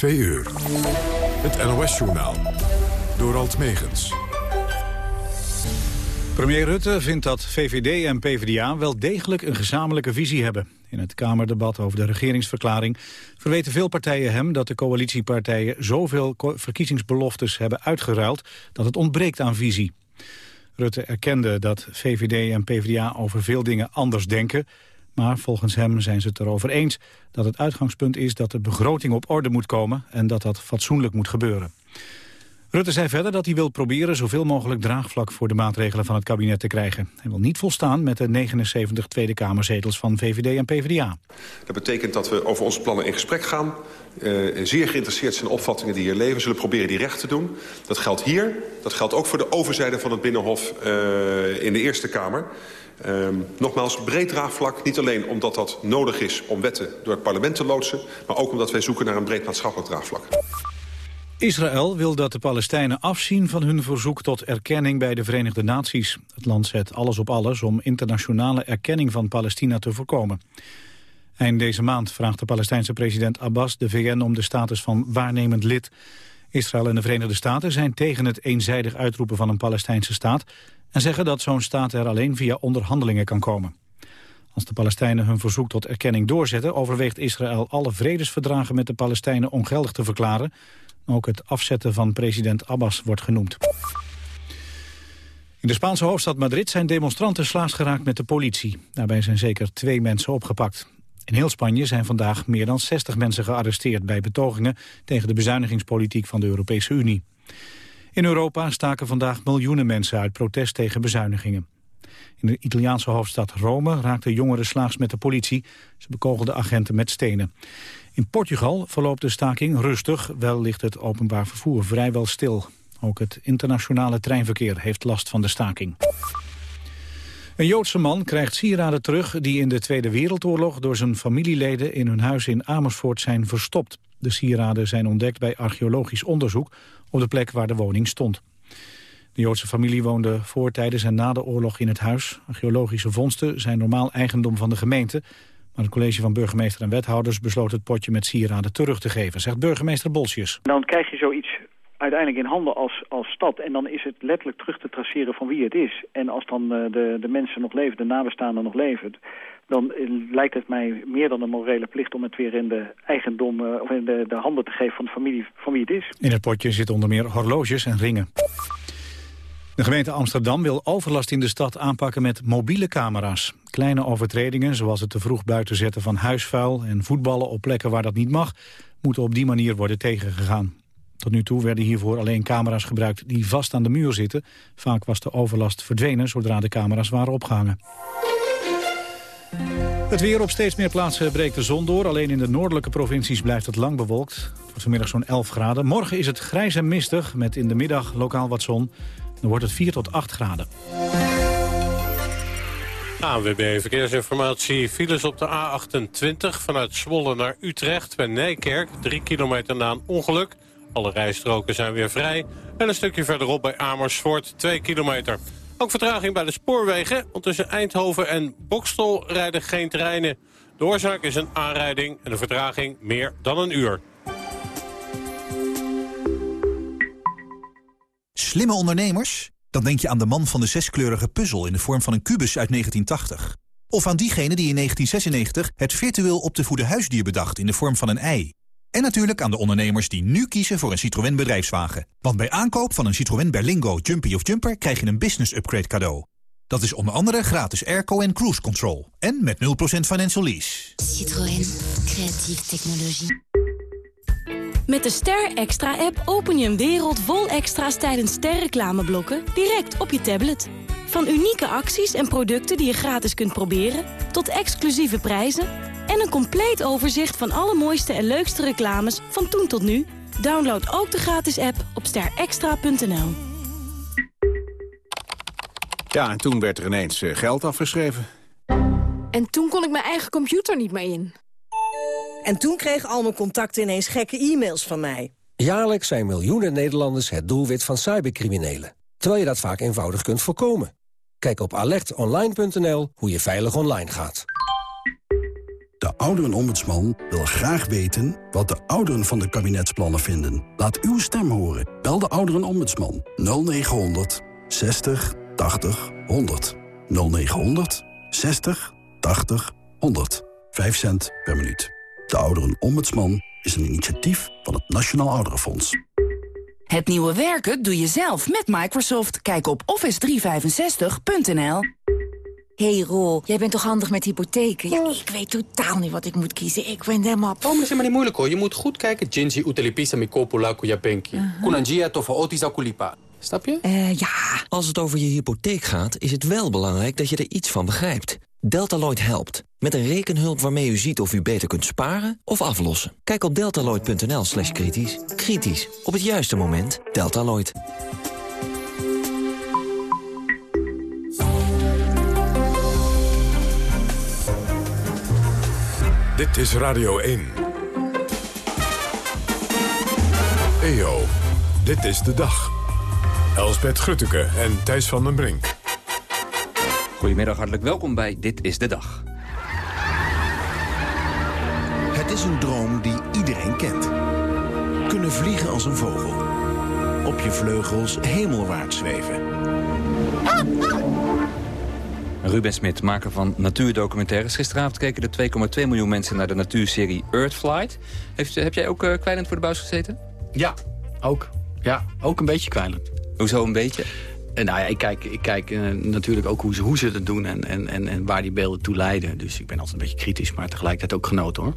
2 uur. Het NOS-journaal. Door Alt Megens. Premier Rutte vindt dat VVD en PvdA wel degelijk een gezamenlijke visie hebben. In het Kamerdebat over de regeringsverklaring verweten veel partijen hem dat de coalitiepartijen zoveel verkiezingsbeloftes hebben uitgeruild dat het ontbreekt aan visie. Rutte erkende dat VVD en PvdA over veel dingen anders denken, maar volgens hem zijn ze het erover eens dat het uitgangspunt is dat de begroting op orde moet komen en dat dat fatsoenlijk moet gebeuren. Rutte zei verder dat hij wil proberen zoveel mogelijk draagvlak voor de maatregelen van het kabinet te krijgen. Hij wil niet volstaan met de 79 Tweede Kamerzetels van VVD en PvdA. Dat betekent dat we over onze plannen in gesprek gaan. Uh, zeer geïnteresseerd zijn in opvattingen die hier leven. We zullen proberen die recht te doen. Dat geldt hier. Dat geldt ook voor de overzijde van het Binnenhof uh, in de Eerste Kamer. Uh, nogmaals, breed draagvlak. Niet alleen omdat dat nodig is om wetten door het parlement te loodsen... maar ook omdat wij zoeken naar een breed maatschappelijk draagvlak. Israël wil dat de Palestijnen afzien van hun verzoek tot erkenning bij de Verenigde Naties. Het land zet alles op alles om internationale erkenning van Palestina te voorkomen. Eind deze maand vraagt de Palestijnse president Abbas de VN om de status van waarnemend lid. Israël en de Verenigde Staten zijn tegen het eenzijdig uitroepen van een Palestijnse staat... en zeggen dat zo'n staat er alleen via onderhandelingen kan komen. Als de Palestijnen hun verzoek tot erkenning doorzetten... overweegt Israël alle vredesverdragen met de Palestijnen ongeldig te verklaren... Ook het afzetten van president Abbas wordt genoemd. In de Spaanse hoofdstad Madrid zijn demonstranten slaags geraakt met de politie. Daarbij zijn zeker twee mensen opgepakt. In heel Spanje zijn vandaag meer dan 60 mensen gearresteerd... bij betogingen tegen de bezuinigingspolitiek van de Europese Unie. In Europa staken vandaag miljoenen mensen uit protest tegen bezuinigingen. In de Italiaanse hoofdstad Rome raakten jongeren slaags met de politie. Ze bekogelden agenten met stenen. In Portugal verloopt de staking rustig, wel ligt het openbaar vervoer vrijwel stil. Ook het internationale treinverkeer heeft last van de staking. Een Joodse man krijgt sieraden terug die in de Tweede Wereldoorlog door zijn familieleden in hun huis in Amersfoort zijn verstopt. De sieraden zijn ontdekt bij archeologisch onderzoek op de plek waar de woning stond. De Joodse familie woonde voor, tijdens en na de oorlog in het huis. Archeologische vondsten zijn normaal eigendom van de gemeente. Maar het college van burgemeester en wethouders besloot het potje met sieraden terug te geven, zegt burgemeester Bolsjes. Dan krijg je zoiets uiteindelijk in handen als, als stad. En dan is het letterlijk terug te traceren van wie het is. En als dan uh, de, de mensen nog leven, de nabestaanden nog leven... dan uh, lijkt het mij meer dan een morele plicht om het weer in de eigendom... Uh, of in de, de handen te geven van de familie van wie het is. In het potje zitten onder meer horloges en ringen. De gemeente Amsterdam wil overlast in de stad aanpakken met mobiele camera's. Kleine overtredingen, zoals het te vroeg buiten zetten van huisvuil... en voetballen op plekken waar dat niet mag... moeten op die manier worden tegengegaan. Tot nu toe werden hiervoor alleen camera's gebruikt die vast aan de muur zitten. Vaak was de overlast verdwenen zodra de camera's waren opgehangen. Het weer op steeds meer plaatsen breekt de zon door. Alleen in de noordelijke provincies blijft het lang bewolkt. Vanmiddag zo'n 11 graden. Morgen is het grijs en mistig, met in de middag lokaal wat zon. Dan wordt het 4 tot 8 graden. ANWB Verkeersinformatie. Files op de A28 vanuit Zwolle naar Utrecht bij Nijkerk. 3 kilometer na een ongeluk. Alle rijstroken zijn weer vrij. En een stukje verderop bij Amersfoort 2 kilometer. Ook vertraging bij de spoorwegen. Want tussen Eindhoven en Bokstel rijden geen treinen. De oorzaak is een aanrijding en de vertraging meer dan een uur. Slimme ondernemers? Dan denk je aan de man van de zeskleurige puzzel in de vorm van een kubus uit 1980. Of aan diegene die in 1996 het virtueel op te voeden huisdier bedacht in de vorm van een ei. En natuurlijk aan de ondernemers die nu kiezen voor een Citroën bedrijfswagen. Want bij aankoop van een Citroën Berlingo, Jumpy of Jumper krijg je een business upgrade cadeau. Dat is onder andere gratis airco en cruise control. En met 0% financial lease. Citroën. Creatieve technologie. Met de Ster Extra-app open je een wereld vol extra's tijdens sterreclameblokken direct op je tablet. Van unieke acties en producten die je gratis kunt proberen, tot exclusieve prijzen en een compleet overzicht van alle mooiste en leukste reclames van toen tot nu. Download ook de gratis app op sterextra.nl. Ja, en toen werd er ineens eh, geld afgeschreven. En toen kon ik mijn eigen computer niet meer in. En toen kregen al mijn contacten ineens gekke e-mails van mij. Jaarlijks zijn miljoenen Nederlanders het doelwit van cybercriminelen. Terwijl je dat vaak eenvoudig kunt voorkomen. Kijk op alertonline.nl hoe je veilig online gaat. De ouderenombudsman wil graag weten wat de ouderen van de kabinetsplannen vinden. Laat uw stem horen. Bel de ouderenombudsman 0900 60 80 100. 0900 60 80 100. 5 cent per minuut. De ouderenombudsman is een initiatief van het Nationaal Ouderenfonds. Het nieuwe werken doe je zelf met Microsoft. Kijk op office365.nl. hey Roel, jij bent toch handig met hypotheken? Ja, ik weet totaal niet wat ik moet kiezen. Ik ben helemaal... Oh, maar is helemaal niet moeilijk hoor. Je moet goed kijken. Jinji utelipisa mi kopula kuyapenki. Kunanjia tofa otisa kulipa. Snap je? Uh, ja. Als het over je hypotheek gaat, is het wel belangrijk dat je er iets van begrijpt. Deltaloid helpt. Met een rekenhulp waarmee u ziet of u beter kunt sparen of aflossen. Kijk op deltaloid.nl slash kritisch. Kritisch. Op het juiste moment. Deltaloid. Dit is Radio 1. EO, dit is de dag. Elsbet Grutteke en Thijs van den Brink. Goedemiddag, hartelijk welkom bij Dit is de Dag. Het is een droom die iedereen kent. Kunnen vliegen als een vogel. Op je vleugels hemelwaarts zweven. Ruben Smit, maker van natuurdocumentaires. Gisteravond keken er 2,2 miljoen mensen naar de natuurserie Earthflight. Heeft, heb jij ook uh, kwijlend voor de buis gezeten? Ja, ook. Ja, ook een beetje kwijlend. Hoezo een beetje? En nou ja, ik kijk, ik kijk uh, natuurlijk ook hoe ze, hoe ze het doen en, en, en, en waar die beelden toe leiden. Dus ik ben altijd een beetje kritisch, maar tegelijkertijd ook genoten hoor.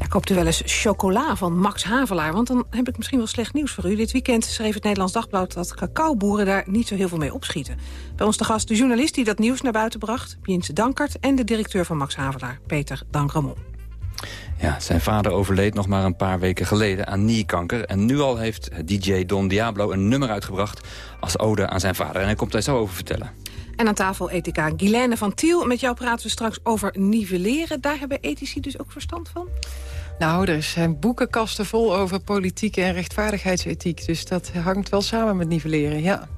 Ja, koopt u wel eens chocola van Max Havelaar? Want dan heb ik misschien wel slecht nieuws voor u. Dit weekend schreef het Nederlands Dagblad dat cacaoboeren daar niet zo heel veel mee opschieten. Bij ons de gast de journalist die dat nieuws naar buiten bracht, Jens Dankert... en de directeur van Max Havelaar, Peter Dankramon. Ja, zijn vader overleed nog maar een paar weken geleden aan nierkanker. En nu al heeft DJ Don Diablo een nummer uitgebracht als ode aan zijn vader. En hij komt daar zo over vertellen. En aan tafel ethica Guilaine van Tiel. Met jou praten we straks over nivelleren. Daar hebben ethici dus ook verstand van? Nou, er zijn boekenkasten vol over politieke en rechtvaardigheidsethiek. Dus dat hangt wel samen met nivelleren, ja.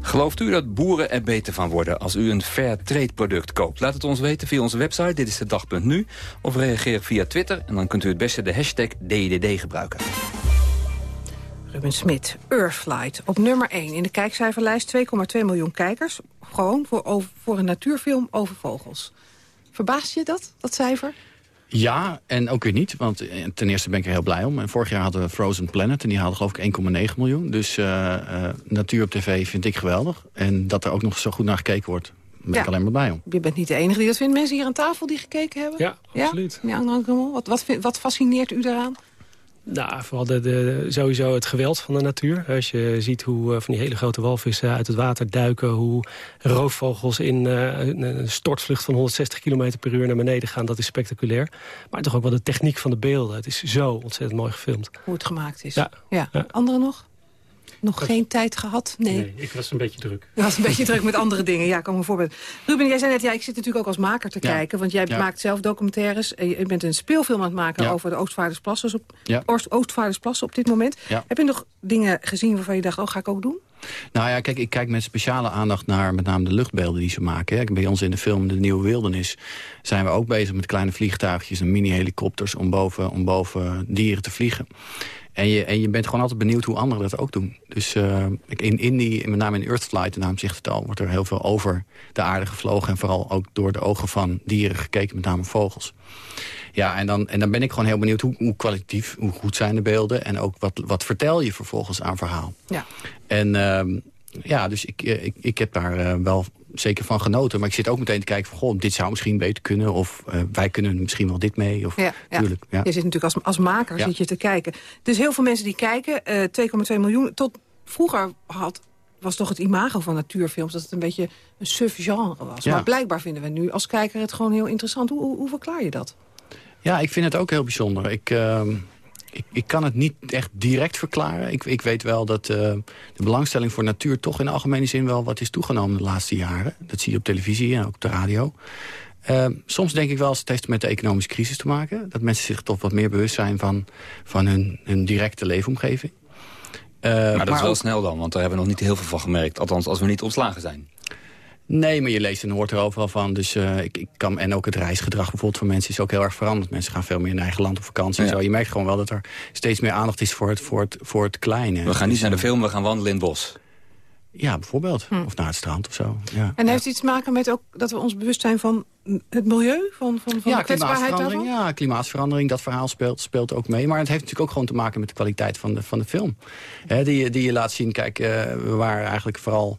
Gelooft u dat boeren er beter van worden als u een fair trade product koopt? Laat het ons weten via onze website, dit is de dag.nu. Of reageer via Twitter en dan kunt u het beste de hashtag DDD gebruiken. Ruben Smit, Earthflight, op nummer 1 in de kijkcijferlijst. 2,2 miljoen kijkers, gewoon voor, over, voor een natuurfilm over vogels. Verbaast je dat, dat cijfer? Ja, en ook weer niet. Want ten eerste ben ik er heel blij om. En vorig jaar hadden we Frozen Planet en die haalde geloof ik 1,9 miljoen. Dus uh, uh, natuur op tv vind ik geweldig. En dat er ook nog zo goed naar gekeken wordt, ben ja. ik alleen maar blij om. Je bent niet de enige die dat vindt. Mensen hier aan tafel die gekeken hebben? Ja, absoluut. Ja? Wat, wat, wat fascineert u daaraan? Nou, vooral de, de, sowieso het geweld van de natuur. Als je ziet hoe uh, van die hele grote walvissen uit het water duiken... hoe roofvogels in uh, een stortvlucht van 160 km per uur naar beneden gaan... dat is spectaculair. Maar toch ook wel de techniek van de beelden. Het is zo ontzettend mooi gefilmd. Hoe het gemaakt is. Ja. ja. ja. Anderen nog? Nog geen tijd gehad? Nee. nee. ik was een beetje druk. Je was een beetje druk met andere dingen. Ja, kom me voorbeeld. Ruben, jij zei net, ja, ik zit natuurlijk ook als maker te ja. kijken. Want jij ja. maakt zelf documentaires. Je bent een speelfilm aan het maken ja. over de Oostvaardersplassen op, Oostvaardersplassen op dit moment. Heb je nog dingen gezien waarvan je dacht, oh, ga ik ook doen? Nou ja, kijk, ik kijk met speciale aandacht naar met name de luchtbeelden die ze maken. Bij ons in de film De Nieuwe Wildernis zijn we ook bezig met kleine vliegtuigjes en mini-helikopters om boven, om boven dieren te vliegen. En je, en je bent gewoon altijd benieuwd hoe anderen dat ook doen. Dus uh, in, in die, met name in Earthflight, de naam zegt het al... wordt er heel veel over de aarde gevlogen... en vooral ook door de ogen van dieren gekeken, met name vogels. Ja, en dan, en dan ben ik gewoon heel benieuwd hoe, hoe kwalitatief, hoe goed zijn de beelden... en ook wat, wat vertel je vervolgens aan verhaal. Ja. En uh, ja, dus ik, ik, ik heb daar uh, wel zeker van genoten. Maar ik zit ook meteen te kijken van, goh, dit zou misschien beter kunnen. Of uh, wij kunnen misschien wel dit mee. Of, ja, tuurlijk, ja. Je zit natuurlijk als, als maker zit je te kijken. Dus heel veel mensen die kijken, uh, 2,2 miljoen. Tot vroeger had, was toch het imago van natuurfilms... dat het een beetje een suf genre was. Maar blijkbaar vinden we nu als kijker het gewoon heel interessant. Hoe, hoe, hoe verklaar je dat? Ja, ik vind het ook heel bijzonder. Ik... Uh, ik, ik, kan het niet echt direct verklaren. Ik, ik weet wel dat uh, de belangstelling voor natuur toch in de algemene zin wel wat is toegenomen de laatste jaren. Dat zie je op televisie en ook op de radio. Uh, soms denk ik wel, het heeft met de economische crisis te maken. Dat mensen zich toch wat meer bewust zijn van, van hun, hun directe leefomgeving. Uh, maar dat maar is wel ook... snel dan, want daar hebben we nog niet heel veel van gemerkt. Althans, als we niet ontslagen zijn. Nee, maar je leest en hoort er overal van. Dus, uh, ik, ik kan, en ook het reisgedrag bijvoorbeeld van mensen is ook heel erg veranderd. Mensen gaan veel meer in eigen land op vakantie. En zo. Je merkt gewoon wel dat er steeds meer aandacht is voor het, voor het, voor het kleine. We gaan niet naar de film, we gaan wandelen in het bos. Ja, bijvoorbeeld. Hm. Of naar het strand of zo. Ja. En heeft het iets te maken met ook dat we ons bewust zijn van het milieu? Van, van, van ja, de klimaatverandering, ja, klimaatverandering, dat verhaal speelt, speelt ook mee. Maar het heeft natuurlijk ook gewoon te maken met de kwaliteit van de, van de film. He, die, die je laat zien, kijk, uh, we waren eigenlijk vooral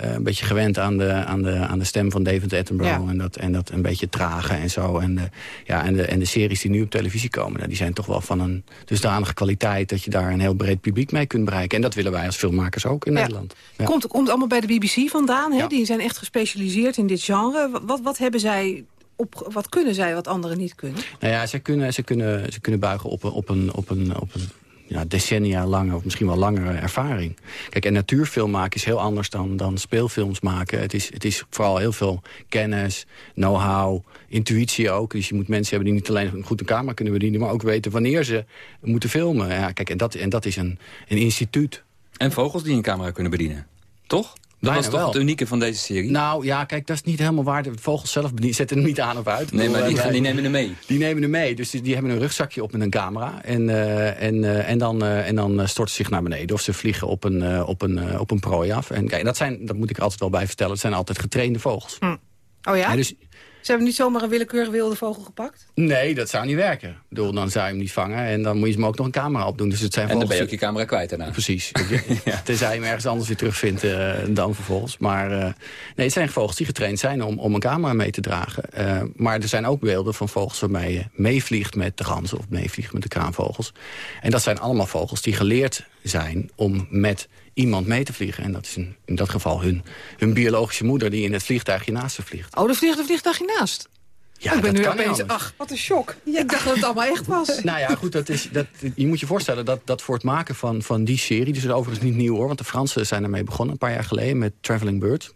uh, een beetje gewend aan de, aan de, aan de stem van David Attenborough. Ja. En, dat, en dat een beetje trage en zo. En de, ja, en, de, en de series die nu op televisie komen... Nou, die zijn toch wel van een dusdanige kwaliteit... dat je daar een heel breed publiek mee kunt bereiken. En dat willen wij als filmmakers ook in ja. Nederland. Ja. Komt, komt allemaal bij de BBC vandaan. Hè? Die zijn echt gespecialiseerd in dit genre. Wat, wat hebben zij op, wat kunnen zij wat anderen niet kunnen? Nou ja, ze kunnen, ze kunnen, ze kunnen buigen op op een, op een, op een ja, decennia lange of misschien wel langere ervaring. Kijk, en natuurfilm maken is heel anders dan, dan speelfilms maken. Het is, het is vooral heel veel kennis, know-how, intuïtie ook. Dus je moet mensen hebben die niet alleen goed een camera kunnen bedienen... maar ook weten wanneer ze moeten filmen. Ja, kijk, en dat, en dat is een, een instituut. En vogels die een camera kunnen bedienen, toch? Dat was toch wel. het unieke van deze serie? Nou ja, kijk, dat is niet helemaal waar. De vogels zelf zetten er niet aan of uit. Nee, maar die, die nemen er mee. Die nemen er mee. Dus die, die hebben een rugzakje op met een camera. En, uh, en, uh, en dan, uh, en dan storten ze zich naar beneden. Of ze vliegen op een, op een, op een prooi af. En kijk, dat, zijn, dat moet ik er altijd wel bij vertellen. Het zijn altijd getrainde vogels. Hm. Oh ja? ja dus, ze hebben niet zomaar een willekeurige wilde vogel gepakt? Nee, dat zou niet werken. Ik bedoel, dan zou je hem niet vangen en dan moet je hem ook nog een camera opdoen. Dus het zijn en dan ben je ook je camera kwijt daarna. Precies. ja. Tenzij je hem ergens anders weer terugvindt uh, dan vervolgens. Maar uh, nee, het zijn vogels die getraind zijn om, om een camera mee te dragen. Uh, maar er zijn ook beelden van vogels waarbij je meevliegt met de ganzen... of meevliegt met de kraanvogels. En dat zijn allemaal vogels die geleerd zijn om met iemand mee te vliegen. En dat is in, in dat geval hun, hun biologische moeder die in het vliegtuigje naast ze vliegt. Oh, er vliegt een vliegtuigje naast? Ja, oh, ik ben dat nu kan opeens, ach, wat een shock. Ja, ik dacht dat het allemaal echt was. nou ja, goed, dat is, dat, je moet je voorstellen dat, dat voor het maken van, van die serie... dus het is overigens niet nieuw hoor, want de Fransen zijn ermee begonnen... een paar jaar geleden met Traveling Birds.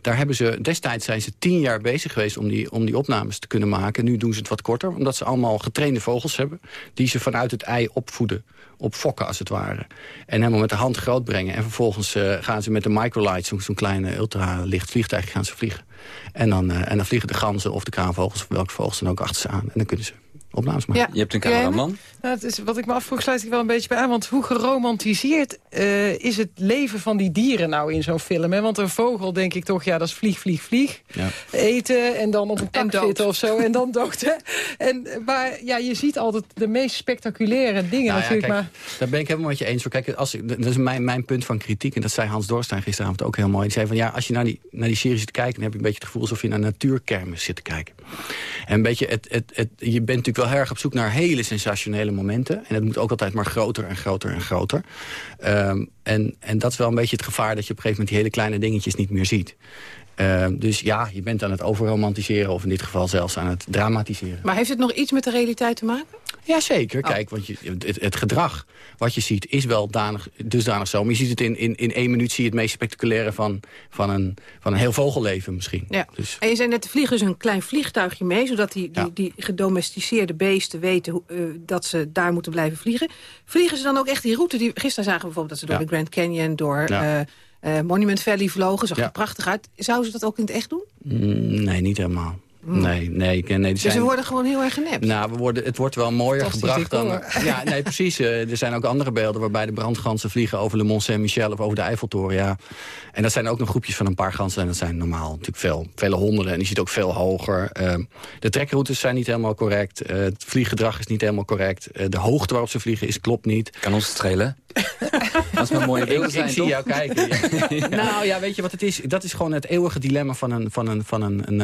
Daar hebben ze, destijds zijn ze tien jaar bezig geweest om die, om die opnames te kunnen maken. Nu doen ze het wat korter, omdat ze allemaal getrainde vogels hebben... die ze vanuit het ei opvoeden, opfokken als het ware. En helemaal met de hand groot brengen. En vervolgens uh, gaan ze met de microlight, zo'n zo kleine ultralicht vliegtuig, gaan ze vliegen. En dan, uh, en dan vliegen de ganzen of de kraanvogels, of welke vogels dan ook achter ze aan. En dan kunnen ze opnames maken. Ja. Je hebt een cameraman. Nou, het is, wat ik me afvroeg sluit ik wel een beetje bij aan. Want hoe geromantiseerd uh, is het leven van die dieren nou in zo'n film? Hè? Want een vogel denk ik toch, ja, dat is vlieg, vlieg, vlieg. Ja. Eten en dan op een tak zitten of zo. En dan dood. Hè? En, maar ja, je ziet altijd de meest spectaculaire dingen nou, natuurlijk. Ja, kijk, maar... Daar ben ik helemaal met je eens. Voor. Kijk, als dat is mijn, mijn punt van kritiek. En dat zei Hans Dorstein gisteravond ook heel mooi. Die zei van, ja, als je naar die, naar die serie zit te kijken... dan heb je een beetje het gevoel alsof je naar natuurkermis zit te kijken. En een beetje, het, het, het, je bent natuurlijk wel erg op zoek naar hele sensationele momenten. En het moet ook altijd maar groter en groter en groter. Um, en, en dat is wel een beetje het gevaar dat je op een gegeven moment die hele kleine dingetjes niet meer ziet. Uh, dus ja, je bent aan het overromantiseren of in dit geval zelfs aan het dramatiseren. Maar heeft het nog iets met de realiteit te maken? Jazeker. Oh. Kijk, want je, het, het, gedrag wat je ziet is wel danig, dusdanig zo. Maar je ziet het in, in, in één minuut zie je het meest spectaculaire van, van, een, van een heel vogelleven misschien. Ja. Dus. En je zei net, vliegen dus een klein vliegtuigje mee... zodat die, die, Ja. die gedomesticeerde beesten weten hoe, uh, dat ze daar moeten blijven vliegen. Vliegen ze dan ook echt die route? Die, gisteren zagen we bijvoorbeeld dat ze door Ja. de Grand Canyon... door Ja. uh, uh, Monument Valley vlogen, zag er prachtig uit. Zouden ze dat ook in het echt doen? Mm, nee, niet helemaal. Nee, nee, ik- nee. die Dus zijn- ze worden gewoon heel erg genept. Nou, we worden, het wordt wel mooier gebracht dan... Ja, nee, precies. Eh, er zijn ook andere beelden waarbij de brandgansen vliegen over de Mont Saint-Michel of over de Eiffeltoren. Ja. En dat zijn ook nog groepjes van een paar ganzen. En dat zijn normaal natuurlijk veel, vele honderden. En die ziet ook veel hoger. Eh, de trekroutes zijn niet helemaal correct. Eh, het vlieggedrag is niet helemaal correct. Eh, de hoogte waarop ze vliegen is, klopt niet. Kan ons het schelen? Als maar mooie beelden ik, zijn, ik zie toch? jou kijken. ja. Nou ja, weet je wat het is? Dat is gewoon het eeuwige dilemma van een, van een, van een, een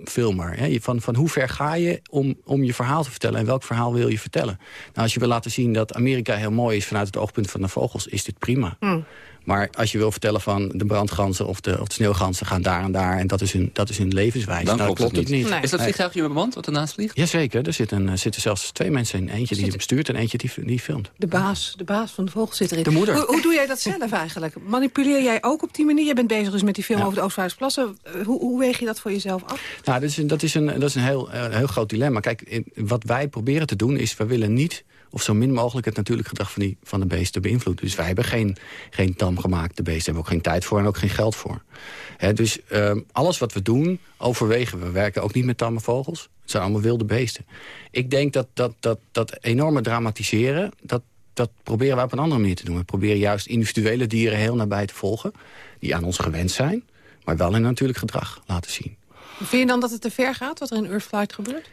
natuurfilmer. hè. van, van hoe ver ga je om, om je verhaal te vertellen? En welk verhaal wil je vertellen? Nou, als je wil laten zien dat Amerika heel mooi is... vanuit het oogpunt van de vogels, is dit prima. Hmm. Maar als je wil vertellen van de brandganzen of de, of de sneeuwganzen gaan daar en daar... en dat is hun, dat is hun levenswijze, Dan nou, klopt, het niet. niet. Is dat Nee. vliegtuigje bemand wat ernaast vliegt? Jazeker, er zitten, er zitten zelfs twee mensen in. Eentje die hem stuurt en eentje die, die filmt. De baas, de baas van de vogel zit erin. De moeder. Hoe, hoe doe jij dat zelf eigenlijk? Manipuleer jij ook op die manier? Je bent bezig dus met die film Ja. over de Oostvaardersplassen. Uh, Hoe, hoe weeg je dat voor jezelf af? Nou, dat is een, dat is een, dat is een heel, eh, heel groot dilemma. Kijk, wat wij proberen te doen is... we willen niet of zo min mogelijk het natuurlijk gedrag van, die, van de beesten beïnvloeden. Dus wij hebben geen, geen film gemaakt. De beesten hebben ook geen tijd voor en ook geen geld voor. Dus ehm, alles wat we doen, overwegen we. We werken ook niet met tamme vogels. Het zijn allemaal wilde beesten. Ik denk dat dat, dat, dat enorme dramatiseren... Dat, dat proberen we op een andere manier te doen. We proberen juist individuele dieren heel nabij te volgen... die aan ons gewend zijn, maar wel in natuurlijk gedrag laten zien. Vind je dan dat het te ver gaat, wat er in Earthflight gebeurt?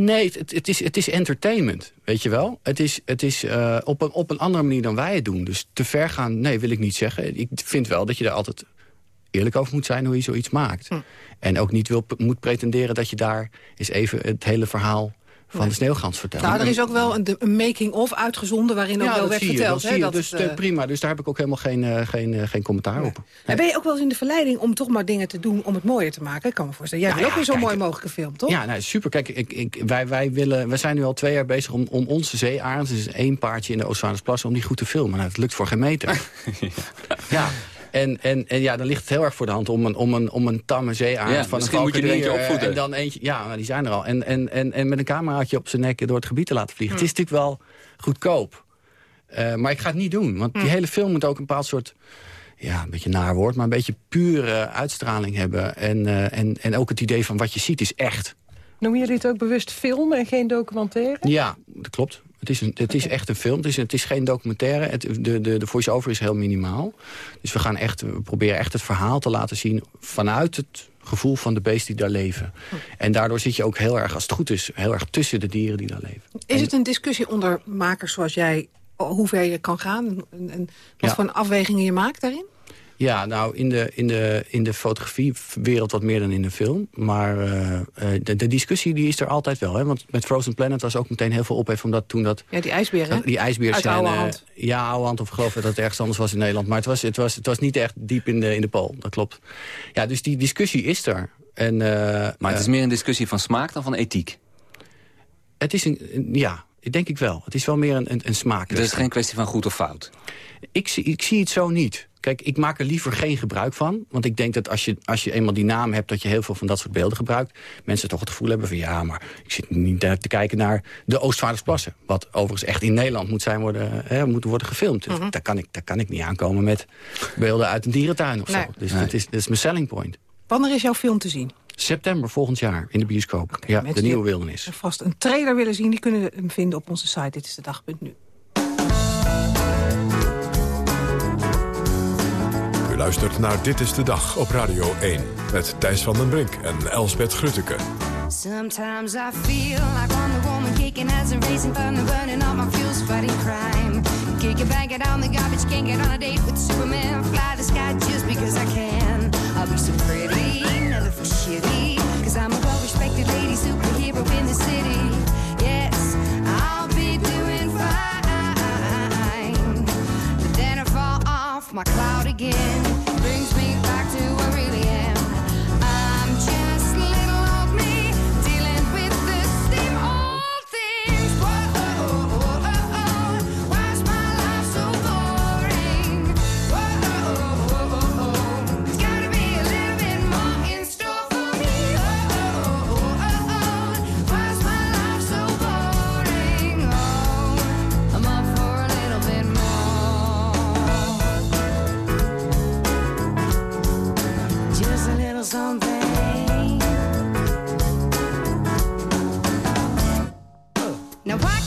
Nee, het, het, is, het is entertainment, weet je wel. Het is, het is uh, op, een, op een andere manier dan wij het doen. Dus te ver gaan, nee, wil ik niet zeggen. Ik vind wel dat je daar altijd eerlijk over moet zijn hoe je zoiets maakt. Hm. En ook niet wil, moet pretenderen dat je daar eens even het hele verhaal van de sneeuwgans vertellen. Nou, er is ook wel een, een making-of uitgezonden waarin ook wel werd verteld. Dat, dat dus uh... prima, dus daar heb ik ook helemaal geen, uh, geen, uh, geen commentaar op. En ben je ook wel eens in de verleiding om toch maar dingen te doen om het mooier te maken? Ik kan me voorstellen. Jij wil ook weer zo'n mooi mogelijke film, toch? Ja, nou, super. Kijk, ik, ik, wij, wij, willen, wij zijn nu al twee jaar bezig om, om onze zeearend, dus één paardje in de Oostvaardersplassen, om die goed te filmen. Nou, het lukt voor geen meter. ja. En, en, en ja, dan ligt het heel erg voor de hand om een, om een, om een tamme zeeaard ja, van een moet je er eentje opvoeden. En dan eentje, ja, nou, die zijn er al. En, en, en, en met een cameraatje op zijn nek door het gebied te laten vliegen. Het is natuurlijk wel goedkoop. Uh, maar ik ga het niet doen. Want die hele film moet ook een bepaald soort ja, een beetje naar woord, maar een beetje pure uitstraling hebben. En, uh, en, en ook het idee van wat je ziet is echt. Noemen jullie het ook bewust film en geen documentaire? Ja, dat klopt. Het is, een, het is echt een film. Het is, het is geen documentaire. Het, de de, de voice-over is heel minimaal. Dus we, gaan echt, we proberen echt het verhaal te laten zien... vanuit het gevoel van de beesten die daar leven. En daardoor zit je ook heel erg, als het goed is... heel erg tussen de dieren die daar leven. Is het een discussie onder makers zoals jij... hoe ver je kan gaan en, en wat ja. voor afwegingen je maakt daarin? Ja, nou, in de, in de, in de fotografiewereld wat meer dan in de film. Maar uh, de, de, discussie die is er altijd wel. Hè? Want met Frozen Planet was ook meteen heel veel ophef. Omdat toen dat... Ja, die ijsberen. Die ijsberen zijn... Oude hand. ja, oude hand. Of geloof ik dat het ergens anders was in Nederland. Maar het was, het was, het was niet echt diep in de, in de pool. Dat klopt. Ja, dus die discussie is er. En, uh, maar het is meer een discussie van smaak dan van ethiek. Het is een... Ja, denk ik wel. Het is wel meer een, een, een smaak. Het is geen kwestie van goed of fout? Ik, ik zie het zo niet. Kijk, ik maak er liever geen gebruik van. Want ik denk dat als je, als je eenmaal die naam hebt... dat je heel veel van dat soort beelden gebruikt... mensen toch het gevoel hebben van... ja, maar ik zit niet te kijken naar de Oostvaardersplassen. Wat overigens echt in Nederland moet, zijn worden, hè, moet worden gefilmd. Dus daar, kan ik, daar kan ik niet aankomen met beelden uit een dierentuin of Nee. zo. Dus dat, is, dat is mijn selling point. Wanneer is jouw film te zien? September volgend jaar in de bioscoop. ja, de nieuwe wildernis. vast een trailer willen zien, die kunnen hem vinden op onze site. Dit is de dag.nu. luistert naar Dit is de Dag op Radio 1. Met Thijs van den Brink en Elsbeth Grutteke. Sometimes I feel like Wonder Woman kicking as a racing thunder, burning all my fuels, fighting crime. Kick it, bang it on the garbage, can't get on a date with Superman. Fly the sky just because I can. I'll be so pretty, never feel shitty. Cause I'm a well respected lady superhero in the city. My cloud again. Something. Now why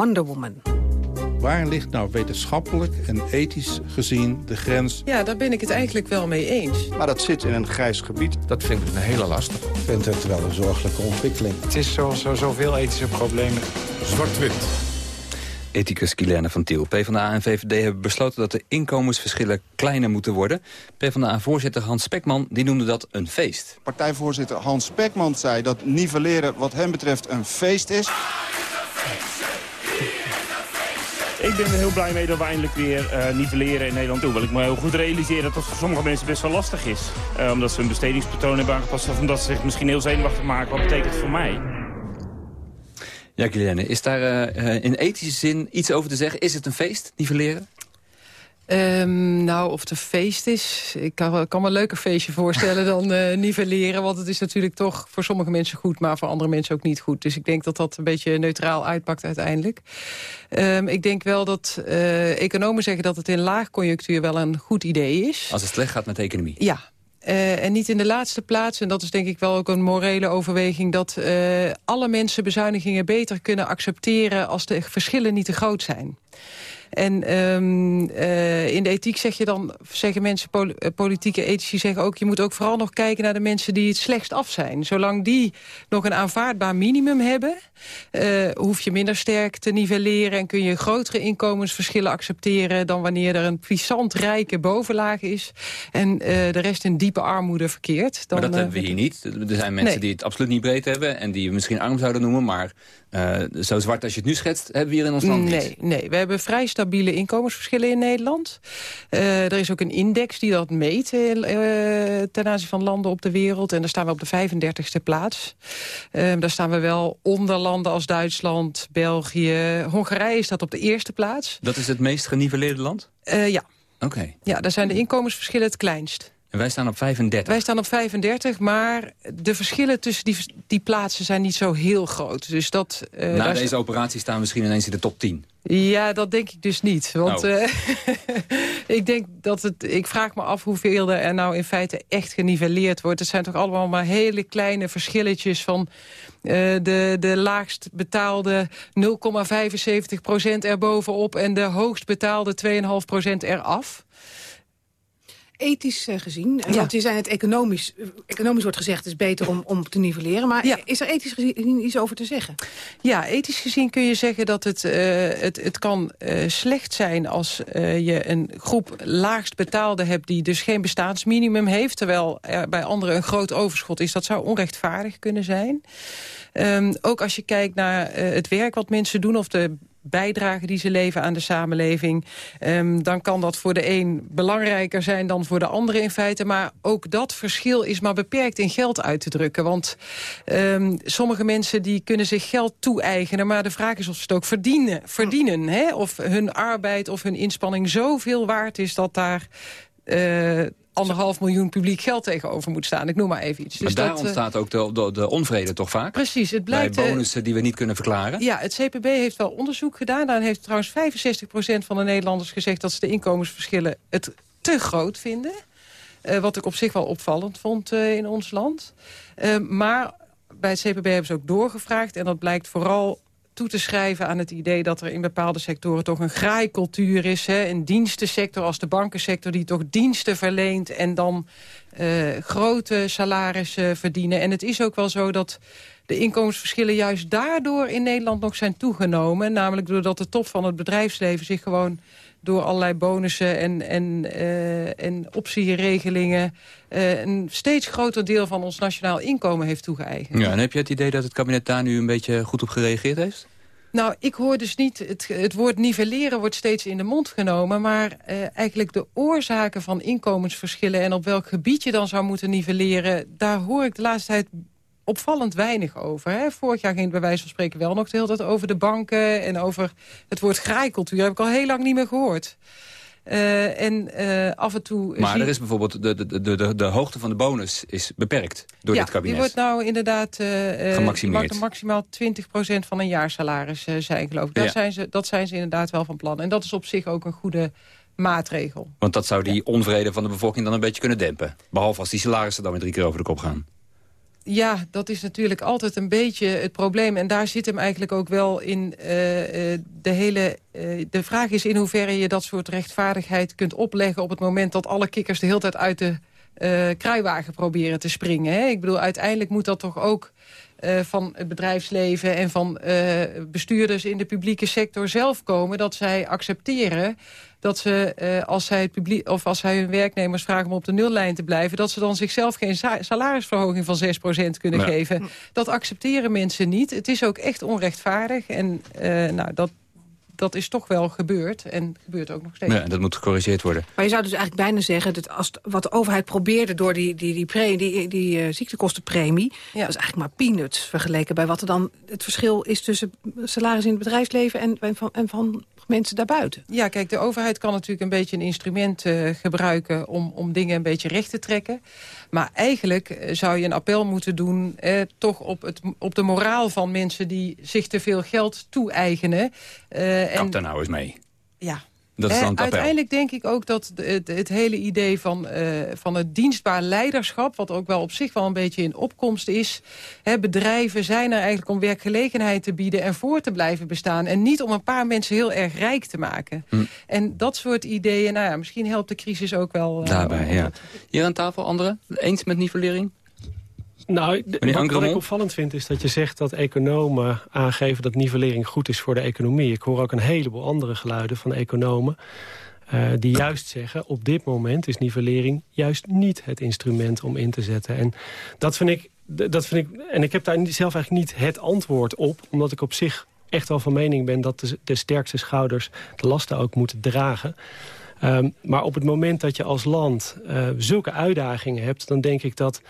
Wonder Woman. Waar ligt nou wetenschappelijk en ethisch gezien de grens? Ja, daar ben ik het eigenlijk wel mee eens. Maar dat zit in een grijs gebied. Dat vind ik een hele lastig. Ik vind het wel een zorgelijke ontwikkeling. Het is zoals zo, zoveel ethische problemen. Zwart-wit. Ethicus Guilaine van Tiel. PvdA en VVD hebben besloten dat de inkomensverschillen kleiner moeten worden. PvdA-voorzitter Hans Spekman die noemde dat een feest. Partijvoorzitter Hans Spekman zei dat nivelleren wat hem betreft een feest is. Ik ben er heel blij mee dat we eindelijk weer uh, nivelleren in Nederland. Hoewel ik me heel goed realiseer dat dat voor sommige mensen best wel lastig is. Uh, omdat ze hun bestedingspatroon hebben aangepast of omdat ze zich misschien heel zenuwachtig maken. Wat betekent het voor mij? Ja, Guilaine, is daar uh, in ethische zin iets over te zeggen? Is het een feest, nivelleren? Um, nou, of het een feest is. Ik kan, kan me een leuker feestje voorstellen dan uh, nivelleren. Want het is natuurlijk toch voor sommige mensen goed... maar voor andere mensen ook niet goed. Dus ik denk dat dat een beetje neutraal uitpakt uiteindelijk. Um, ik denk wel dat uh, economen zeggen dat het in laagconjunctuur wel een goed idee is. Als het slecht gaat met de economie? Ja, uh, en niet in de laatste plaats, en dat is denk ik wel ook een morele overweging... dat uh, alle mensen bezuinigingen beter kunnen accepteren... als de verschillen niet te groot zijn. En um, uh, in de ethiek zeg je dan, zeggen mensen, pol politieke ethici zeggen ook... je moet ook vooral nog kijken naar de mensen die het slechtst af zijn. Zolang die nog een aanvaardbaar minimum hebben... Uh, hoef je minder sterk te nivelleren... en kun je grotere inkomensverschillen accepteren... dan wanneer er een puissant rijke bovenlaag is... en uh, de rest in diepe armoede verkeert. Dan, maar dat hebben we hier niet. Er zijn mensen nee. die het absoluut niet breed hebben... en die we misschien arm zouden noemen, maar... Zo zwart als je het nu schetst, hebben we hier in ons land nee, niet. Nee, we hebben vrij stabiele inkomensverschillen in Nederland. Uh, er is ook een index die dat meet uh, ten aanzien van landen op de wereld. En daar staan we op de 35e plaats. daar staan we wel onder landen als Duitsland, België. Hongarije staat op de eerste plaats. Dat is het meest geniveleerde land? ja. Oké. Okay. Ja, daar zijn de inkomensverschillen het kleinst. En wij staan op 35. Wij staan op 35, maar de verschillen tussen die, die plaatsen zijn niet zo heel groot. Dus dat, uh, Na deze operatie staan we misschien ineens in de top 10. Ja, dat denk ik dus niet. Want oh. uh, ik denk dat het. Ik vraag me af hoeveel er nou in feite echt geniveleerd wordt. Het zijn toch allemaal maar hele kleine verschilletjes van uh, de, de laagst betaalde 0,75% erbovenop en de hoogst betaalde 2,5% eraf ethisch uh, gezien, ja. want je zijn het economisch, economisch wordt gezegd, het is beter om, om te nivelleren. Maar ja. is er ethisch gezien iets over te zeggen? Ja, ethisch gezien kun je zeggen dat het, uh, het, het kan uh, slecht zijn als je een groep laagst betaalde hebt die dus geen bestaansminimum heeft, terwijl er bij anderen een groot overschot is. Dat zou onrechtvaardig kunnen zijn. Um, ook als je kijkt naar het werk wat mensen doen of de bijdragen die ze leveren aan de samenleving... Um, dan kan dat voor de een belangrijker zijn dan voor de andere in feite. Maar ook dat verschil is maar beperkt in geld uit te drukken. Want um, sommige mensen die kunnen zich geld toe-eigenen... maar de vraag is of ze het ook verdienen. verdienen hè? Of hun arbeid of hun inspanning zoveel waard is... dat daar... Uh, anderhalf miljoen publiek geld tegenover moet staan. Ik noem maar even iets. Maar dus daar dat, ontstaat ook de, de, de, onvrede toch vaak? Precies. Het blijkt, Bij bonussen die we niet kunnen verklaren? Ja, het CPB heeft wel onderzoek gedaan. Daar heeft trouwens 65% van de Nederlanders gezegd... dat ze de inkomensverschillen het te groot vinden. Uh, wat ik op zich wel opvallend vond uh, in ons land. Uh, maar bij het CPB hebben ze ook doorgevraagd. En dat blijkt vooral toe te schrijven aan het idee dat er in bepaalde sectoren toch een graaikultuur is. Hè? Een dienstensector als de bankensector die toch diensten verleent en dan uh, grote salarissen verdienen. En het is ook wel zo dat de inkomensverschillen juist daardoor in Nederland nog zijn toegenomen. Namelijk doordat de top van het bedrijfsleven zich gewoon door allerlei bonussen en, en, uh, en optieregelingen... Uh, een steeds groter deel van ons nationaal inkomen heeft toegeëigend. Ja, en heb je het idee dat het kabinet daar nu een beetje goed op gereageerd heeft? Nou, ik hoor dus niet... Het, het woord nivelleren wordt steeds in de mond genomen... maar uh, eigenlijk de oorzaken van inkomensverschillen... en op welk gebied je dan zou moeten nivelleren... daar hoor ik de laatste tijd opvallend weinig over. Hè? Vorig jaar ging het bij wijze van spreken wel nog de hele tijd over de banken... en over het woord graaikultuur heb ik al heel lang niet meer gehoord. Uh, en uh, af en toe... Maar zie... er is bijvoorbeeld de, de, de, de, de hoogte van de bonus is beperkt door ja, dit kabinet. die wordt nou inderdaad... Uh, Gemaximeerd. maximaal 20% van een jaarsalaris zijn, geloof ik. Ja. zijn ze, dat zijn ze inderdaad wel van plan. En dat is op zich ook een goede maatregel. Want dat zou die ja. onvrede van de bevolking dan een beetje kunnen dempen. Behalve als die salarissen dan weer drie keer over de kop gaan. Ja, dat is natuurlijk altijd een beetje het probleem. En daar zit hem eigenlijk ook wel in uh, de hele... Uh, de vraag is in hoeverre je dat soort rechtvaardigheid kunt opleggen... op het moment dat alle kikkers de hele tijd uit de kruiwagen proberen te springen. Hè? Ik bedoel, uiteindelijk moet dat toch ook... Van het bedrijfsleven en van bestuurders in de publieke sector zelf komen... dat zij accepteren dat ze, uh, als zij het publiek of als zij hun werknemers vragen om op de nullijn te blijven, dat ze dan zichzelf geen salarisverhoging van 6% kunnen ja. geven. Dat accepteren mensen niet. Het is ook echt onrechtvaardig. En uh, nou, dat, dat is toch wel gebeurd en gebeurt ook nog steeds. Ja, dat moet gecorrigeerd worden. Maar je zou dus eigenlijk bijna zeggen... dat als wat de overheid probeerde door die, die, die, pre, die, die uh, ziektekostenpremie... Ja. dat is eigenlijk maar peanuts vergeleken bij wat er dan het verschil is... tussen salaris in het bedrijfsleven en, en, van, en van mensen daarbuiten. Ja, kijk, de overheid kan natuurlijk een beetje een instrument uh, gebruiken... Om, om dingen een beetje recht te trekken. Maar eigenlijk zou je een appel moeten doen... Eh, toch op, het, op de moraal van mensen die zich te veel geld toe-eigenen. Uh, Kap daar nou eens mee. Ja, dat is dan eh, uiteindelijk denk ik ook dat het, het hele idee van, uh, van het dienstbaar leiderschap... wat ook wel op zich wel een beetje in opkomst is... Hè, bedrijven zijn er eigenlijk om werkgelegenheid te bieden... en voor te blijven bestaan. En niet om een paar mensen heel erg rijk te maken. Hm. En dat soort ideeën, nou ja, misschien helpt de crisis ook wel... Uh, Daarbij, ja. Hier aan tafel, anderen? Eens met nivellering? Nou, wat, wat ik opvallend vind is dat je zegt dat economen aangeven dat nivellering goed is voor de economie. Ik hoor ook een heleboel andere geluiden van economen uh, die juist zeggen... op dit moment is nivellering juist niet het instrument om in te zetten. En dat vind ik, dat vind ik en ik heb daar zelf eigenlijk niet het antwoord op... omdat ik op zich echt wel van mening ben dat de, de sterkste schouders de lasten ook moeten dragen... Um, maar op het moment dat je als land uh, zulke uitdagingen hebt... dan denk ik dat,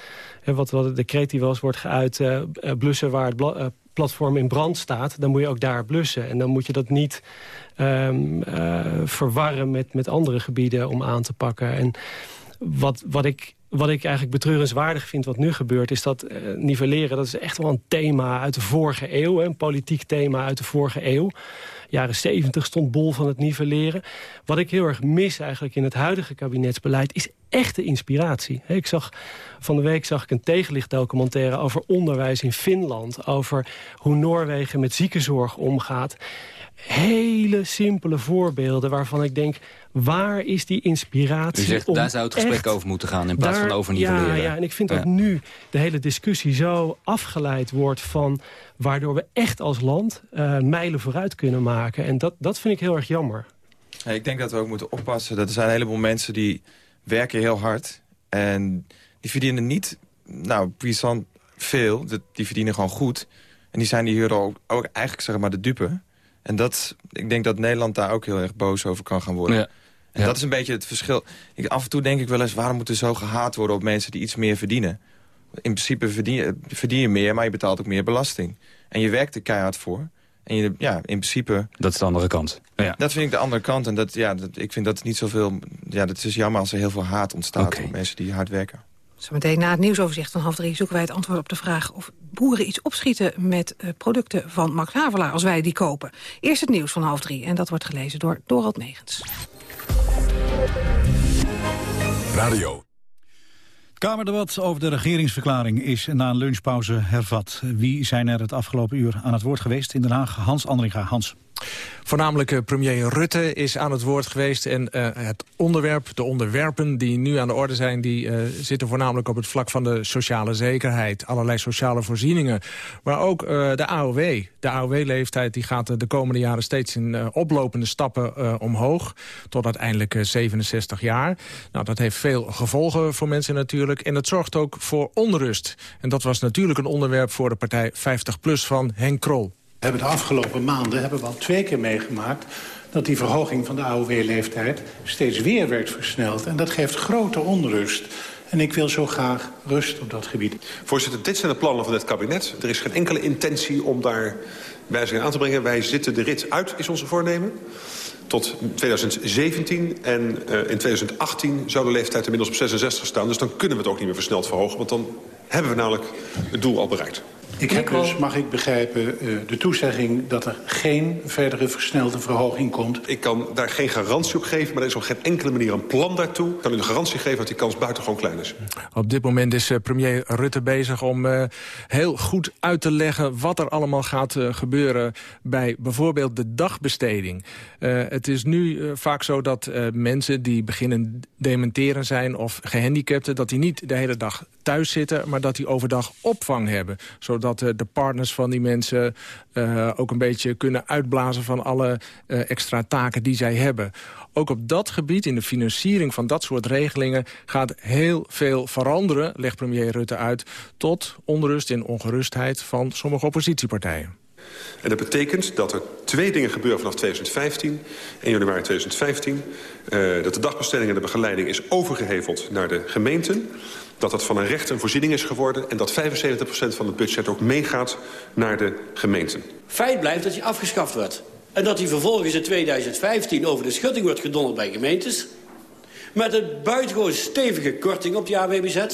uh, wat, wat de wel eens wordt geuit... Uh, blussen waar het platform in brand staat... dan moet je ook daar blussen. En dan moet je dat niet um, verwarren met, met andere gebieden om aan te pakken. En wat, wat ik wat ik eigenlijk betreurenswaardig vind wat nu gebeurt... is dat uh, nivelleren, dat is echt wel een thema uit de vorige eeuw. Een politiek thema uit de vorige eeuw. Jaren 70 stond bol van het nivelleren. Wat ik heel erg mis eigenlijk in het huidige kabinetsbeleid... is echte inspiratie. Ik zag, van de week zag ik een tegenlichtdocumentaire over onderwijs in Finland. Over hoe Noorwegen met ziekenzorg omgaat hele simpele voorbeelden waarvan ik denk... waar is die inspiratie? U zegt, daar zou het gesprek over moeten gaan in plaats daar, van over nivelleren. Ja, ja, en ik vind ja. dat nu de hele discussie zo afgeleid wordt van... waardoor we echt als land uh, mijlen vooruit kunnen maken. En dat, dat vind ik heel erg jammer. Ja, ik denk dat we ook moeten oppassen. Dat er zijn een heleboel mensen die werken heel hard... en die verdienen niet, nou, puissant veel. Die verdienen gewoon goed. En die zijn hier ook, ook eigenlijk zeg maar de dupe... En dat, ik denk dat Nederland daar ook heel erg boos over kan gaan worden. Ja. En ja. dat is een beetje het verschil. Ik, af en toe denk ik wel eens, waarom moet er zo gehaat worden op mensen die iets meer verdienen? In principe verdien je, verdien je meer, maar je betaalt ook meer belasting. En je werkt er keihard voor. En je, ja, in principe... Dat is de andere kant. Ja. Dat vind ik de andere kant. En dat, ja, dat, ik vind dat niet zoveel... Ja, dat is jammer als er heel veel haat ontstaat okay. op mensen die hard werken. Zometeen na het nieuwsoverzicht van half drie zoeken wij het antwoord op de vraag... of boeren iets opschieten met uh, producten van Max Havelaar als wij die kopen. Eerst het nieuws van half drie en dat wordt gelezen door Dorald Megens. Radio. Het Kamerdebat over de regeringsverklaring is na een lunchpauze hervat. Wie zijn er het afgelopen uur aan het woord geweest in Den Haag? Hans Andringa. Hans. Voornamelijk premier Rutte is aan het woord geweest. En uh, het onderwerp, de onderwerpen die nu aan de orde zijn... die uh, zitten voornamelijk op het vlak van de sociale zekerheid. Allerlei sociale voorzieningen. Maar ook de AOW. De AOW-leeftijd die gaat de komende jaren steeds in oplopende stappen omhoog. Tot uiteindelijk 67 jaar. Nou, dat heeft veel gevolgen voor mensen natuurlijk. En dat zorgt ook voor onrust. En dat was natuurlijk een onderwerp voor de partij 50PLUS van Henk Krol. We hebben de afgelopen maanden hebben we al twee keer meegemaakt... dat die verhoging van de AOW-leeftijd steeds weer werd versneld. En dat geeft grote onrust. En ik wil zo graag rust op dat gebied. Voorzitter, dit zijn de plannen van het kabinet. Er is geen enkele intentie om daar wijzigingen aan te brengen. Wij zitten de rit uit, is onze voornemen. Tot 2017 en uh, in 2018 zou de leeftijd inmiddels op 66 staan. Dus dan kunnen we het ook niet meer versneld verhogen. Want dan hebben we namelijk het doel al bereikt. Ik heb dus, mag ik begrijpen, de toezegging dat er geen verdere versnelde verhoging komt. Ik kan daar geen garantie op geven, maar er is op geen enkele manier een plan daartoe. Ik kan u de garantie geven dat die kans buitengewoon klein is. Op dit moment is premier Rutte bezig om uh, heel goed uit te leggen... wat er allemaal gaat gebeuren bij bijvoorbeeld de dagbesteding. Het is nu vaak zo dat mensen die beginnen dementeren zijn... of gehandicapten, dat die niet de hele dag thuis zitten... maar dat die overdag opvang hebben, zodat dat uh, de partners van die mensen uh, ook een beetje kunnen uitblazen van alle uh, extra taken die zij hebben. Ook op dat gebied, in de financiering van dat soort regelingen... gaat heel veel veranderen, legt premier Rutte uit... tot onrust en ongerustheid van sommige oppositiepartijen. En dat betekent dat er twee dingen gebeuren vanaf 2015, 1 januari 2015. Uh, dat de dagbesteding en de begeleiding is overgeheveld naar de gemeenten dat het van een recht een voorziening is geworden... en dat 75% van het budget ook meegaat naar de gemeenten. Feit blijft dat hij afgeschaft wordt. En dat hij vervolgens in 2015 over de schutting wordt gedonderd bij gemeentes... met een buitengewoon stevige korting op de AWBZ.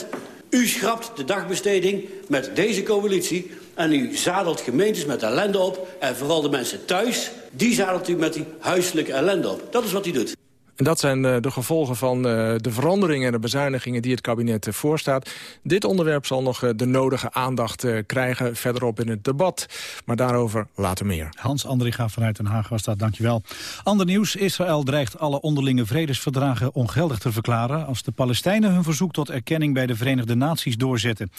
U schrapt de dagbesteding met deze coalitie... en u zadelt gemeentes met ellende op... en vooral de mensen thuis, die zadelt u met die huiselijke ellende op. Dat is wat hij doet. En dat zijn uh, de gevolgen van uh, de veranderingen en de bezuinigingen die het kabinet uh, voorstaat. Dit onderwerp zal nog de nodige aandacht krijgen verderop in het debat. Maar daarover later meer. Hans Andringa vanuit Den Haag was dat, dankjewel. Ander nieuws, Israël dreigt alle onderlinge vredesverdragen ongeldig te verklaren... als de Palestijnen hun verzoek tot erkenning bij de Verenigde Naties doorzetten.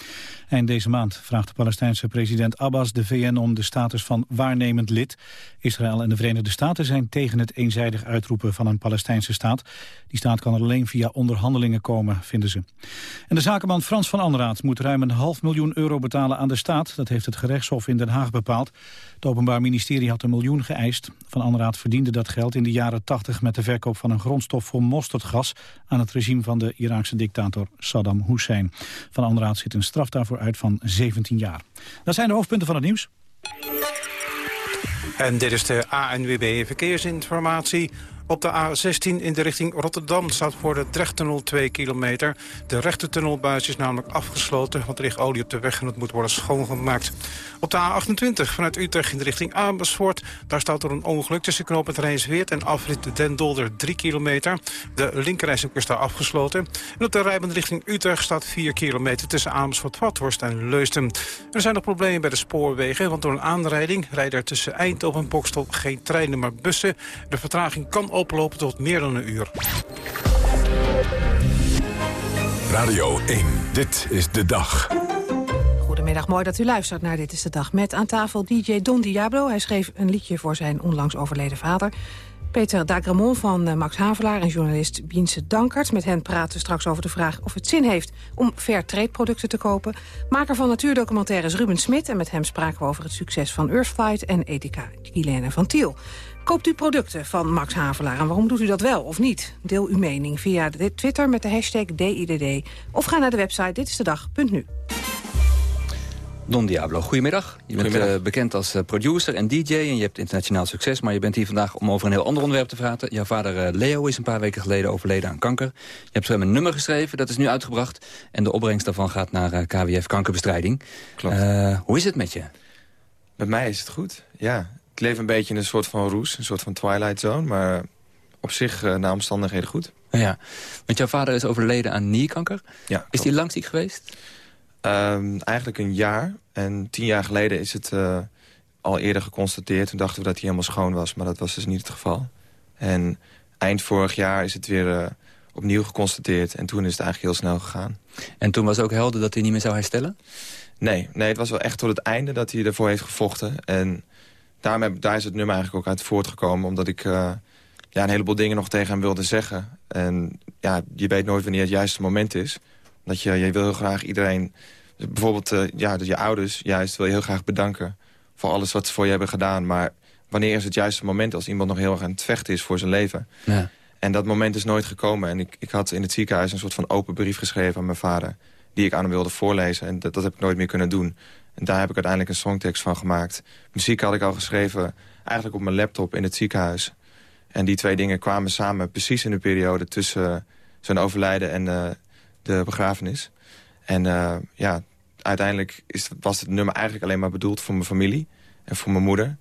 Eind deze maand vraagt de Palestijnse president Abbas de VN om de status van waarnemend lid. Israël en de Verenigde Staten zijn tegen het eenzijdig uitroepen van een Palestijnse staat. Die staat kan alleen via onderhandelingen komen, vinden ze. En de zakenman Frans van Anraat moet ruim een half miljoen euro betalen aan de staat. Dat heeft het gerechtshof in Den Haag bepaald. Het Openbaar Ministerie had een miljoen geëist. Van Anraat verdiende dat geld in de jaren 80 met de verkoop van een grondstof voor mosterdgas aan het regime van de Iraakse dictator Saddam Hussein. Van Anraat zit een straf daarvoor uit van 17 jaar. Dat zijn de hoofdpunten van het nieuws. En dit is de ANWB Verkeersinformatie. Op de A16 in de richting Rotterdam staat voor de Drechttunnel 2 kilometer. De rechtertunnelbuis is namelijk afgesloten, want er ligt olie op de weg en het moet worden schoongemaakt. Op de A28 vanuit Utrecht in de richting Amersfoort, daar staat er een ongeluk tussen knooppunt Rijnsweert en afrit Den Dolder 3 kilometer. De linkerrijstrook is daar afgesloten. En op de rijbaan richting Utrecht staat 4 kilometer tussen Amersfoort-Vathorst en Leusden. Er zijn nog problemen bij de spoorwegen, want door een aanrijding rijden er tussen Eindhoven en Bokstel geen treinen, maar bussen. De vertraging kan oplopen tot meer dan een uur. Radio 1, dit is de dag. Goedemiddag, mooi dat u luistert naar Dit is de Dag. Met aan tafel DJ Don Diablo. Hij schreef een liedje voor zijn onlangs overleden vader. Peter Dagramont van eh, Max Havelaar en journalist Biense Dankert. Met hen praten we straks over de vraag of het zin heeft om fair trade producten te kopen. Maker van natuurdocumentaires Ruben Smit. En met hem spraken we over het succes van Earthflight en ethica Guilaine van Tiel. Koopt u producten van Max Havelaar en waarom doet u dat wel of niet? Deel uw mening via Twitter met de hashtag DIDD. Of ga naar de website ditistedag.nu. Don Diablo, goedemiddag. Je bent uh, bekend als uh, producer en DJ en je hebt internationaal succes... maar je bent hier vandaag om over een heel ander onderwerp te praten. Jouw vader uh, Leo is een paar weken geleden overleden aan kanker. Je hebt hem een nummer geschreven, dat is nu uitgebracht... en de opbrengst daarvan gaat naar KWF Kankerbestrijding. Klopt. hoe is het met je? Met mij is het goed, ja. Ik leef een beetje in een soort van roes, een soort van twilight zone... maar op zich naar omstandigheden goed. Ja, want jouw vader is overleden aan nierkanker. Ja, is hij lang ziek geweest? Um, eigenlijk een jaar. En tien jaar geleden is het uh, al eerder geconstateerd. Toen dachten we dat hij helemaal schoon was, maar dat was dus niet het geval. En eind vorig jaar is het weer eh, opnieuw geconstateerd. En toen is het eigenlijk heel snel gegaan. En toen was ook helder dat hij niet meer zou herstellen? Nee, nee, het was wel echt tot het einde dat hij ervoor heeft gevochten. En daarom daar is het nummer eigenlijk ook uit voortgekomen. Omdat ik uh, ja, een heleboel dingen nog tegen hem wilde zeggen. En ja, je weet nooit wanneer het juiste moment is. Dat je, je wil heel graag iedereen... Bijvoorbeeld uh, ja, je ouders juist wil je heel graag bedanken... voor alles wat ze voor je hebben gedaan. Maar wanneer is het juiste moment als iemand nog heel erg aan het vechten is voor zijn leven? Ja. En dat moment is nooit gekomen. En ik, ik had in het ziekenhuis een soort van open brief geschreven aan mijn vader... die ik aan hem wilde voorlezen. En dat, dat heb ik nooit meer kunnen doen. En daar heb ik uiteindelijk een songtekst van gemaakt. Muziek had ik al geschreven, eigenlijk op mijn laptop in het ziekenhuis. En die twee dingen kwamen samen precies in de periode... tussen zijn overlijden en uh, de begrafenis. En uh, ja, uiteindelijk is, was het nummer eigenlijk alleen maar bedoeld voor mijn familie... en voor mijn moeder.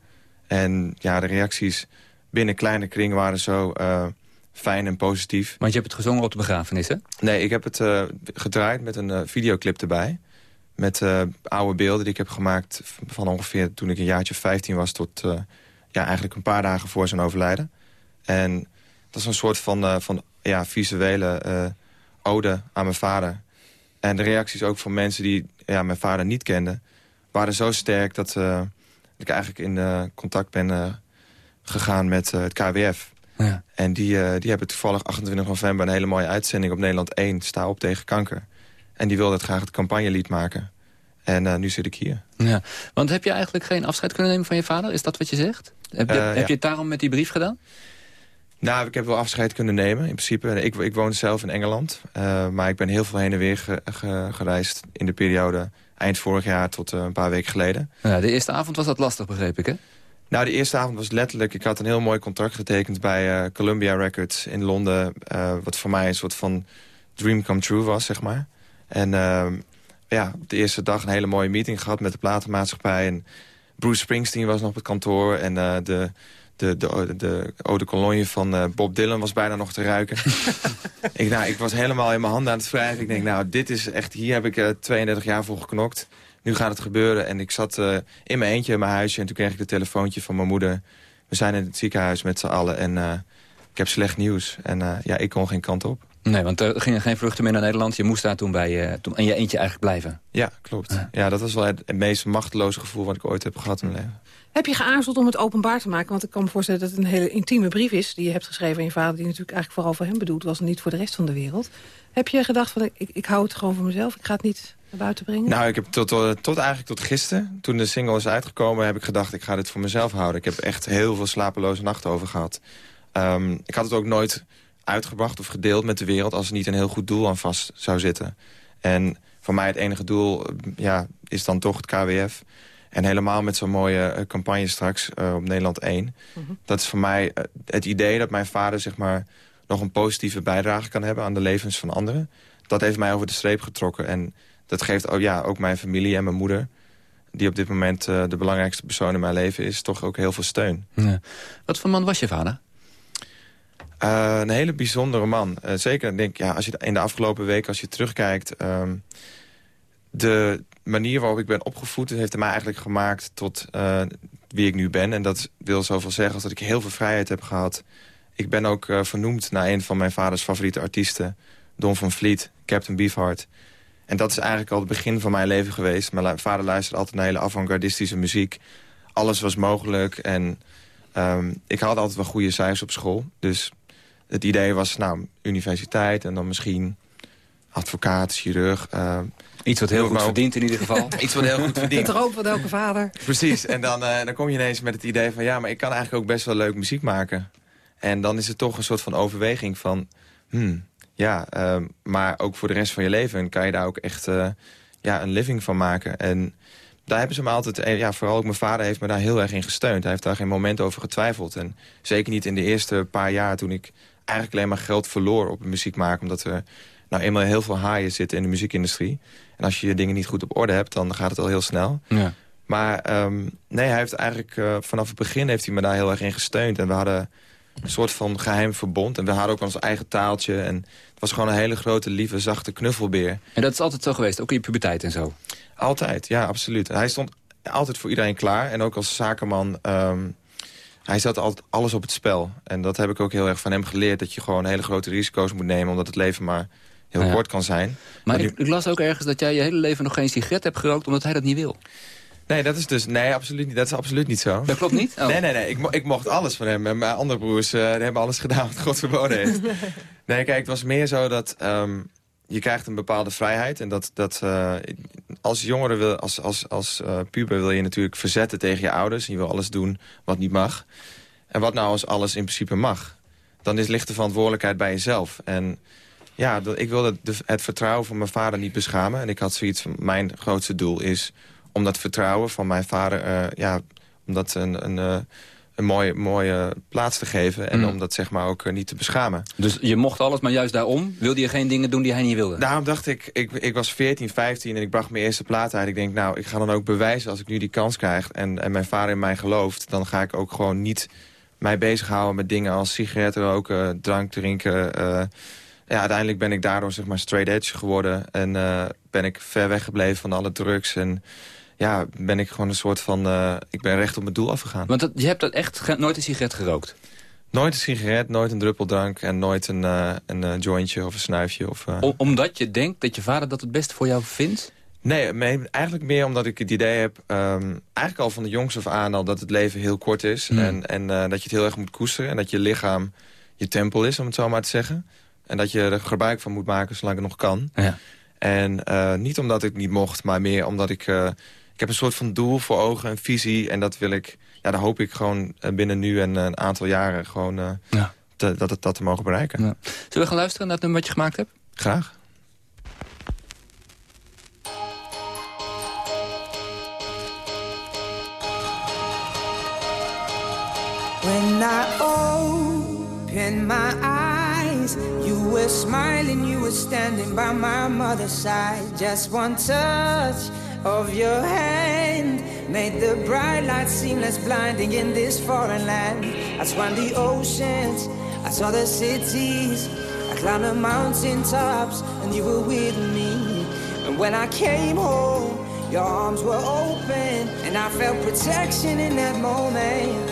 En ja, de reacties binnen kleine kring waren zo... Uh, fijn en positief. Want je hebt het gezongen op de begrafenis, hè? Nee, ik heb het gedraaid met een videoclip erbij. Met uh, oude beelden die ik heb gemaakt van ongeveer toen ik een jaartje 15 was... tot ja, eigenlijk een paar dagen voor zijn overlijden. En dat is een soort van, van ja, visuele ode aan mijn vader. En de reacties ook van mensen die ja, mijn vader niet kenden... waren zo sterk dat ik eigenlijk in contact ben gegaan met het KWF... Ja. En die, die hebben toevallig 28 november een hele mooie uitzending op Nederland 1. Sta op tegen kanker. En die wilde het graag het campagnelied maken. En uh, nu zit ik hier. Ja. Want heb je eigenlijk geen afscheid kunnen nemen van je vader? Is dat wat je zegt? Heb je, Uh, heb ja. je het daarom met die brief gedaan? Nou, ik heb wel afscheid kunnen nemen. In principe, ik, ik woon zelf in Engeland. Uh, maar ik ben heel veel heen en weer ge, ge, gereisd in de periode eind vorig jaar tot een paar weken geleden. Ja, de eerste avond was dat lastig, begreep ik, hè? Nou, de eerste avond was letterlijk... Ik had een heel mooi contract getekend bij Columbia Records in Londen. Wat voor mij een soort van dream come true was, zeg maar. En uh, ja, op de eerste dag een hele mooie meeting gehad met de platenmaatschappij. En Bruce Springsteen was nog op het kantoor. En uh, de, de, de, de eau de cologne van uh, Bob Dylan was bijna nog te ruiken. ik, nou, ik was helemaal in mijn handen aan het wrijven. Ik denk, nou, dit is echt... Hier heb ik uh, 32 jaar voor geknokt nu gaat het gebeuren. En ik zat uh, in mijn eentje in mijn huisje en toen kreeg ik het telefoontje van mijn moeder. We zijn in het ziekenhuis met z'n allen en ik heb slecht nieuws. En ja, ik kon geen kant op. Nee, want er gingen geen vluchten meer naar Nederland. Je moest daar toen bij toen, in je eentje eigenlijk blijven. Ja, klopt. Ja. ja, dat was wel het, het meest machteloze gevoel wat ik ooit heb gehad in mijn leven. Heb je geaarzeld om het openbaar te maken? Want ik kan me voorstellen dat het een hele intieme brief is... die je hebt geschreven aan je vader... die natuurlijk eigenlijk vooral voor hem bedoeld was... en niet voor de rest van de wereld. Heb je gedacht van, ik, ik hou het gewoon voor mezelf... ik ga het niet naar buiten brengen? Nou, ik heb tot, tot, tot eigenlijk tot gisteren... toen de single is uitgekomen, heb ik gedacht... ik ga dit voor mezelf houden. Ik heb echt heel veel slapeloze nachten over gehad. Um, ik had het ook nooit uitgebracht of gedeeld met de wereld... als er niet een heel goed doel aan vast zou zitten. En voor mij het enige doel ja, is dan toch het KWF... En helemaal met zo'n mooie uh, campagne straks uh, op Nederland 1. Mm -hmm. Dat is voor mij het idee dat mijn vader zeg maar, nog een positieve bijdrage kan hebben... aan de levens van anderen. Dat heeft mij over de streep getrokken. En dat geeft oh, ja, ook mijn familie en mijn moeder... die op dit moment de belangrijkste persoon in mijn leven is... toch ook heel veel steun. Ja. Wat voor man was je vader? Een hele bijzondere man. zeker denk ja, als je in de afgelopen weken, als je terugkijkt... Um, de manier waarop ik ben opgevoed... heeft mij eigenlijk gemaakt tot uh, wie ik nu ben. En dat wil zoveel zeggen als dat ik heel veel vrijheid heb gehad. Ik ben ook vernoemd naar een van mijn vaders favoriete artiesten. Don van Vliet, Captain Beefheart. En dat is eigenlijk al het begin van mijn leven geweest. Mijn vader luisterde altijd naar hele avant-gardistische muziek. Alles was mogelijk. En um, ik had altijd wel goede cijfers op school. Dus het idee was, nou, universiteit en dan misschien advocaat, chirurg... Uh, Iets wat heel goed verdient in ieder geval. Iets wat heel goed verdient. Het droom van elke vader. Precies, en dan, uh, dan kom je ineens met het idee van... ja, maar ik kan eigenlijk ook best wel leuk muziek maken. En dan is het toch een soort van overweging van... Hmm, ja, uh, maar ook voor de rest van je leven kan je daar ook echt uh, ja, een living van maken. En daar hebben ze me altijd... Ja, vooral ook mijn vader heeft me daar heel erg in gesteund. Hij heeft daar geen moment over getwijfeld. En zeker niet in de eerste paar jaar toen ik eigenlijk alleen maar geld verloor op muziek maken. Omdat er nou eenmaal heel veel haaien zitten in de muziekindustrie. En als je je dingen niet goed op orde hebt, dan gaat het al heel snel. Ja. Maar um, nee, hij heeft eigenlijk uh, vanaf het begin heeft hij me daar heel erg in gesteund. En we hadden een soort van geheim verbond. En we hadden ook ons eigen taaltje. En het was gewoon een hele grote, lieve, zachte knuffelbeer. En dat is altijd zo geweest, ook in je puberteit en zo? Altijd, ja, absoluut. Hij stond altijd voor iedereen klaar. En ook als zakenman... Um, hij zet altijd alles op het spel. En dat heb ik ook heel erg van hem geleerd. Dat je gewoon hele grote risico's moet nemen. Omdat het leven maar heel kort kan zijn. Maar, ik, ik, las ook ergens dat jij je hele leven nog geen sigaret hebt gerookt... omdat hij dat niet wil. Nee, dat is dus nee, absoluut niet. Dat is absoluut niet zo. Dat klopt niet? Oh. Nee, nee, nee. Ik, ik mocht alles van hem. En mijn andere broers uh, hebben alles gedaan wat God verboden heeft. nee, kijk, het was meer zo dat um, je krijgt een bepaalde vrijheid. En dat, dat uh, als jongere wil, als, als, als uh, puber wil je natuurlijk verzetten tegen je ouders. Je wil alles doen wat niet mag. En wat nou als alles in principe mag? Dan is, ligt de verantwoordelijkheid bij jezelf. En ja, ik wilde het vertrouwen van mijn vader niet beschamen. En ik had zoiets van, mijn grootste doel is om dat vertrouwen van mijn vader... Uh, ja, om dat een, een, een mooie, mooie plaats te geven. En mm. om dat zeg maar ook uh, niet te beschamen. Dus je mocht alles, maar juist daarom wilde je geen dingen doen die hij niet wilde? Daarom dacht ik, ik, ik was 14, 15 en ik bracht mijn eerste plaat uit. Ik denk, nou, ik ga dan ook bewijzen als ik nu die kans krijg... en, en mijn vader in mij gelooft, dan ga ik ook gewoon niet mij bezighouden met dingen als sigaretten roken, drank drinken ja, uiteindelijk ben ik daardoor zeg maar straight edge geworden. En uh, ben ik ver weggebleven van alle drugs. En ja, ben ik gewoon een soort van... Uh, ik ben recht op mijn doel afgegaan. Want dat, je hebt dat echt nooit een sigaret gerookt? Nooit een sigaret, nooit een druppel drank en nooit een, uh, een jointje of een snuifje. Of, Om, omdat je denkt dat je vader dat het beste voor jou vindt? Nee, eigenlijk meer omdat ik het idee heb... Um, eigenlijk al van de jongs af aan al dat het leven heel kort is. Hmm. En, en dat je het heel erg moet koesteren. En dat je lichaam je tempel is, om het zo maar te zeggen. En dat je er gebruik van moet maken zolang het nog kan. Ja. En uh, niet omdat ik niet mocht, maar meer omdat ik... Uh, ik heb een soort van doel voor ogen, een visie. En dat wil ik... Ja, daar hoop ik gewoon eh, binnen nu en een aantal jaren gewoon... Uh, ja. te, dat, het, dat te mogen bereiken. Ja. Zullen we gaan luisteren naar het nummer wat je gemaakt hebt? Graag. When I open my eyes, you were smiling, you were standing by my mother's side. Just one touch of your hand made the bright light seem less blinding in this foreign land. I swam the oceans, I saw the cities, I climbed the mountain tops, and you were with me. And when I came home, your arms were open, and I felt protection in that moment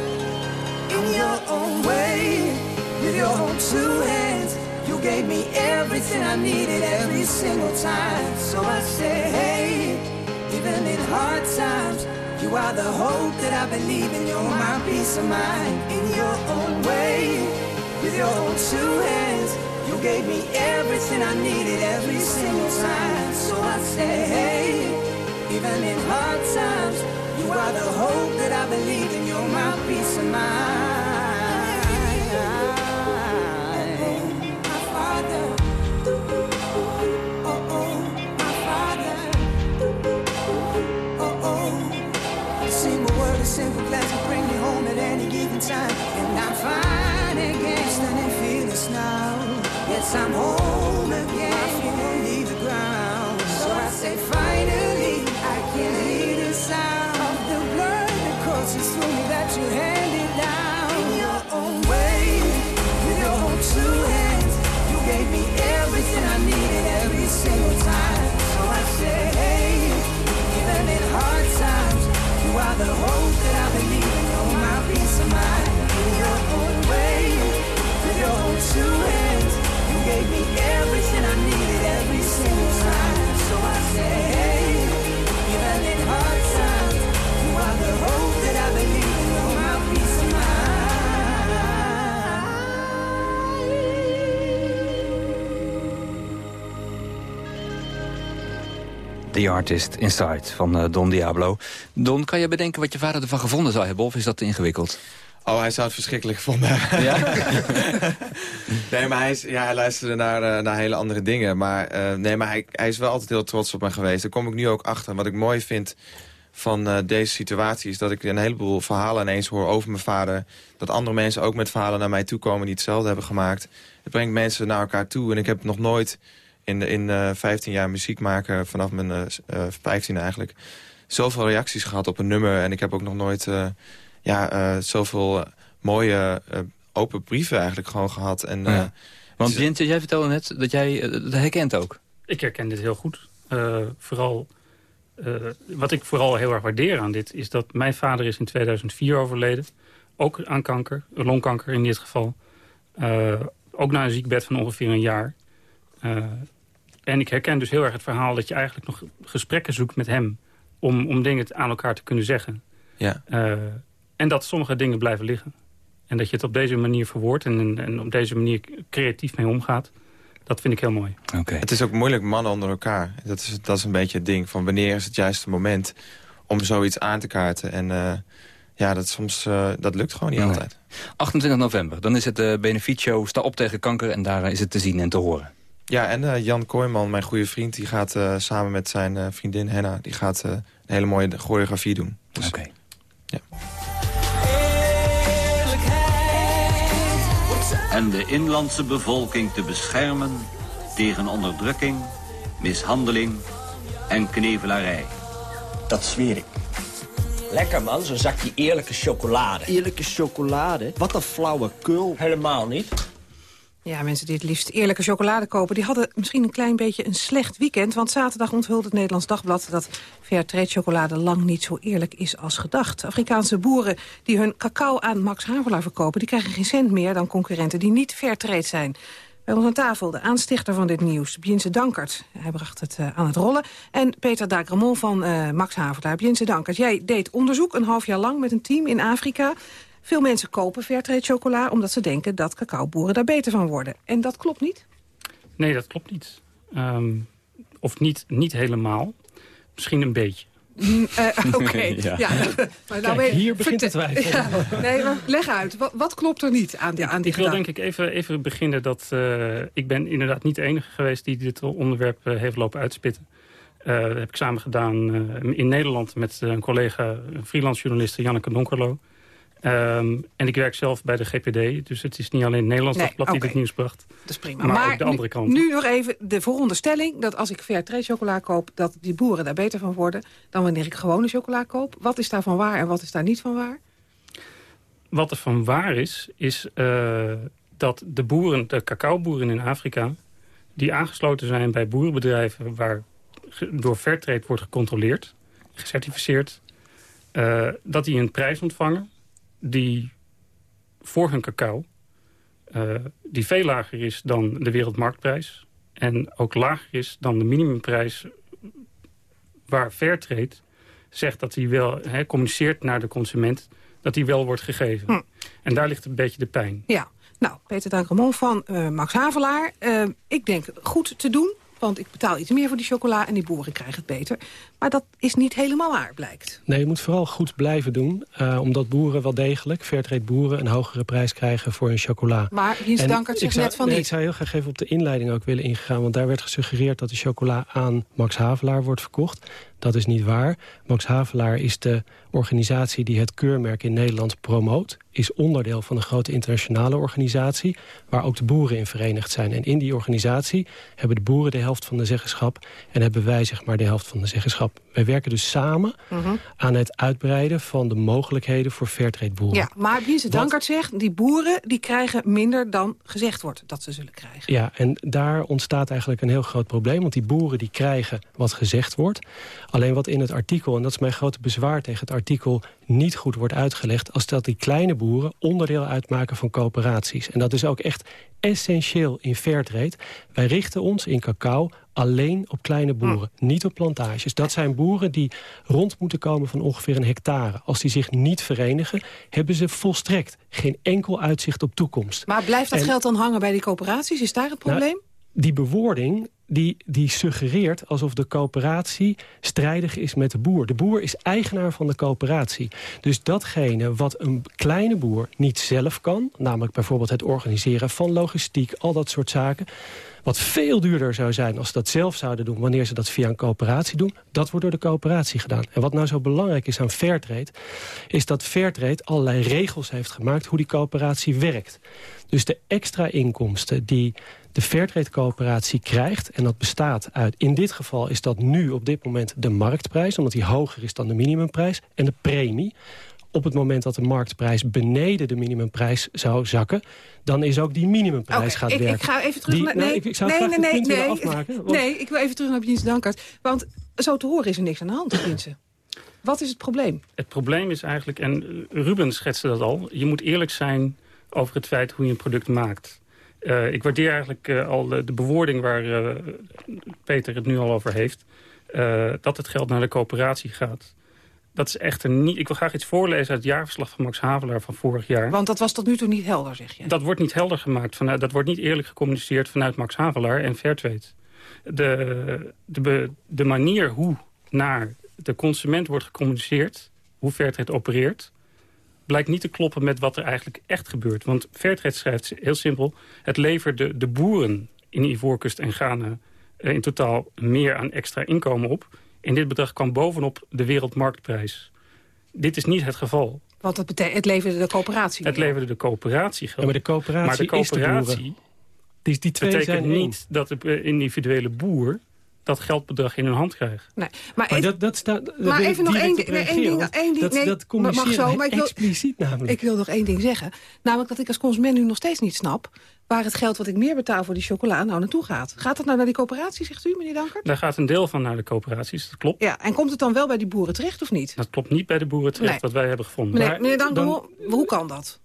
in your own way, with your own two hands. You gave me everything I needed every single time. So I say, hey, even in hard times, you are the hope that I believe in. You're my peace of mind in your own way, with your own two hands. You gave me everything I needed every single time. So I say, hey, even in hard times, you are the hope that I believe in. You're my peace of mind. Yes, I'm home again. My feet won't leave the ground. So I say, I The Artist Inside van uh, Don Diablo. Don, kan je bedenken wat je vader ervan gevonden zou hebben? Of is dat te ingewikkeld? Oh, hij zou het verschrikkelijk vonden. Ja? nee, maar hij, is, ja, hij luisterde naar, uh, naar hele andere dingen. Maar, uh, nee, maar hij, hij is wel altijd heel trots op me geweest. Daar kom ik nu ook achter. Wat ik mooi vind van uh, deze situatie... is dat ik een heleboel verhalen ineens hoor over mijn vader. Dat andere mensen ook met verhalen naar mij toe komen... die hetzelfde hebben gemaakt. Het brengt mensen naar elkaar toe. En ik heb nog nooit in, in uh, 15 jaar muziek maken... vanaf mijn uh, 15 eigenlijk... zoveel reacties gehad op een nummer. En ik heb ook nog nooit ja, uh, zoveel mooie uh, open brieven eigenlijk gewoon gehad. En, ja. uh, Want Jintje, jij vertelde net dat jij dat herkent ook. Ik herken dit heel goed. vooral wat ik vooral heel erg waardeer aan dit... is dat mijn vader is in 2004 overleden. Ook aan kanker, longkanker in dit geval. ook na een ziekbed van ongeveer een jaar. En ik herken dus heel erg het verhaal dat je eigenlijk nog gesprekken zoekt met hem... om, om dingen aan elkaar te kunnen zeggen. Ja. en dat sommige dingen blijven liggen. En dat je het op deze manier verwoordt en, en op deze manier creatief mee omgaat. Dat vind ik heel mooi. Okay. Het is ook moeilijk mannen onder elkaar. Dat is, dat is een beetje het ding. Van wanneer is het juiste moment om zoiets aan te kaarten. En uh, ja, dat, soms, uh, dat lukt gewoon niet nee. altijd. 28 november, dan is het de uh, benefietshow Sta op tegen kanker. En daar is het te zien en te horen. Ja, en uh, Jan Kooijman, mijn goede vriend, die gaat samen met zijn vriendin Henna... die gaat een hele mooie choreografie doen. Dus, Oké. Okay. Ja. en de inlandse bevolking te beschermen tegen onderdrukking, mishandeling en knevelarij. Dat zweer ik. Lekker man, zo'n zakje eerlijke chocolade. Eerlijke chocolade? Wat een flauwe kul. Helemaal niet. Ja, mensen die het liefst eerlijke chocolade kopen... die hadden misschien een klein beetje een slecht weekend. Want zaterdag onthulde het Nederlands Dagblad... dat Fairtrade chocolade lang niet zo eerlijk is als gedacht. Afrikaanse boeren die hun cacao aan Max Havelaar verkopen... die krijgen geen cent meer dan concurrenten die niet Fairtrade zijn. Bij ons aan tafel de aanstichter van dit nieuws, Bjinse Dankert. Hij bracht het uh, aan het rollen. En Peter Dagremont van uh, Max Havelaar. Bjinse Dankert, jij deed onderzoek een half jaar lang met een team in Afrika... Veel mensen kopen Fairtrade chocola omdat ze denken dat cacaoboeren daar beter van worden. En dat klopt niet? Nee, dat klopt niet. Um, of niet, niet helemaal. Misschien een beetje. Mm, uh, Oké, okay. ja. ja. maar nou Kijk, hier begint het twijfel. Ja. Nee, maar leg uit. Wat, wat, klopt er niet aan die, aan die Ik wil denk ik even, even beginnen dat... Uh, ik ben inderdaad niet de enige geweest die dit onderwerp uh, heeft lopen uitspitten. dat heb ik samen gedaan in Nederland met een collega, een freelance journaliste Janneke Donkerlo. Um, en ik werk zelf bij de GPD, dus het is niet alleen het Nederlands nee, dagblad okay. die het nieuws bracht. Dat is prima. Maar, maar ook de andere kant. Nu, nog even de veronderstelling dat als ik Fairtrade chocola koop... dat die boeren daar beter van worden dan wanneer ik gewone chocola koop. Wat is daarvan waar en wat is daar niet van waar? Wat er van waar is, is uh, dat de boeren, de cacaoboeren in Afrika... die aangesloten zijn bij boerenbedrijven waar door Fairtrade wordt gecontroleerd, gecertificeerd... Uh, dat die een prijs ontvangen die voor hun cacao... Uh, die veel lager is dan de wereldmarktprijs... en ook lager is dan de minimumprijs waar Fairtrade zegt dat hij wel he, communiceert naar de consument... dat die wel wordt gegeven. Hm. En daar ligt een beetje de pijn. Ja, nou, Peter Dankermont van uh, Max Havelaar. Uh, ik denk goed te doen want ik betaal iets meer voor die chocola en die boeren krijgen het beter. Maar dat is niet helemaal waar, blijkt. Nee, je moet vooral goed blijven doen. Uh, omdat boeren wel degelijk, Fairtrade boeren, een hogere prijs krijgen voor hun chocola. Maar Jens Dankert zegt net van nee, niet. Ik zou heel graag even op de inleiding ook willen ingaan. Want daar werd gesuggereerd dat de chocola aan Max Havelaar wordt verkocht. Dat is niet waar. Max Havelaar is de organisatie die het keurmerk in Nederland promoot. Is onderdeel van een grote internationale organisatie... waar ook de boeren in verenigd zijn. En in die organisatie hebben de boeren de helft van de zeggenschap... en hebben wij zeg maar de helft van de zeggenschap. Wij werken dus samen -huh. aan het uitbreiden van de mogelijkheden voor fairtrade boeren. Ja, maar Wiense Dankert zegt, die boeren die krijgen minder dan gezegd wordt dat ze zullen krijgen. Ja, en daar ontstaat eigenlijk een heel groot probleem. Want die boeren die krijgen wat gezegd wordt. Alleen wat in het artikel, en dat is mijn grote bezwaar tegen het artikel... niet goed wordt uitgelegd als dat die kleine boeren onderdeel uitmaken van coöperaties. En dat is ook echt essentieel in Fairtrade. Wij richten ons in cacao alleen op kleine boeren, hm. niet op plantages. Dat zijn boeren die rond moeten komen van ongeveer een hectare. Als die zich niet verenigen, hebben ze volstrekt geen enkel uitzicht op toekomst. Maar blijft dat en, geld dan hangen bij die coöperaties? Is daar het probleem? Nou, die bewoording die, die suggereert alsof de coöperatie strijdig is met de boer. De boer is eigenaar van de coöperatie. Dus datgene wat een kleine boer niet zelf kan... namelijk bijvoorbeeld het organiseren van logistiek, al dat soort zaken... wat veel duurder zou zijn als ze dat zelf zouden doen... wanneer ze dat via een coöperatie doen, dat wordt door de coöperatie gedaan. En wat nou zo belangrijk is aan Fairtrade... is dat Fairtrade allerlei regels heeft gemaakt hoe die coöperatie werkt. Dus de extra inkomsten die de Fairtrade-coöperatie krijgt... en dat bestaat uit, in dit geval is dat nu op dit moment de marktprijs... omdat die hoger is dan de minimumprijs, en de premie op het moment dat de marktprijs beneden de minimumprijs zou zakken... dan is ook die minimumprijs gaat ik, werken. ik ga even terug Die- naar... nou, Nee, ik, ik zou nee, graag nee, nee, nee. afmaken. want- Nee, ik wil even terug naar Jens Dankert. Want zo te horen is er niks aan de hand, Prinsen. Wat is het probleem? Het probleem is eigenlijk, en Ruben schetste dat al... je moet eerlijk zijn over het feit hoe je een product maakt. Eh, ik waardeer eigenlijk eh, al de, de bewoording waar eh, Peter het nu al over heeft... eh, dat het geld naar de coöperatie gaat. Dat is echter niet... Ik wil graag iets voorlezen uit het jaarverslag van Max Havelaar van vorig jaar. Want dat was tot nu toe niet helder, zeg je. Dat wordt niet helder gemaakt. Vanuit, dat wordt niet eerlijk gecommuniceerd vanuit Max Havelaar en Fairtrade. De, de, de manier hoe naar de consument wordt gecommuniceerd... hoe Fairtrade opereert... blijkt niet te kloppen met wat er eigenlijk echt gebeurt. Want Fairtrade schrijft heel simpel... het levert de, de boeren in Ivoorkust en Ghana... eh, in totaal meer aan extra inkomen op. En dit bedrag kwam bovenop de wereldmarktprijs. Dit is niet het geval. Want het, het leverde de coöperatie. Het leverde de coöperatie geld. Ja, maar de coöperatie Maar de is de boeren. coöperatie Die, die twee betekent zijn niet dat de eh, individuele boer dat geldbedrag in hun hand krijgt. Nee, maar, Maar even- dat, dat staat, maar even nog één, nee, ding. want Één ding dat, nee, dat mag zo, maar ik wil, expliciet namelijk. ik wil nog één ding zeggen. Namelijk dat ik als consument nu nog steeds niet snap... waar het geld wat ik meer betaal voor die chocola nou naartoe gaat. Gaat het nou naar die coöperatie, zegt u, meneer Dankert? Daar gaat een deel van naar de coöperaties, dat klopt. Ja, en komt het dan wel bij die boeren terecht of niet? Dat klopt niet bij de boeren terecht Nee. wat wij hebben gevonden. Meneer, Maar meneer Dankert, dan- hoe, hoe kan dat?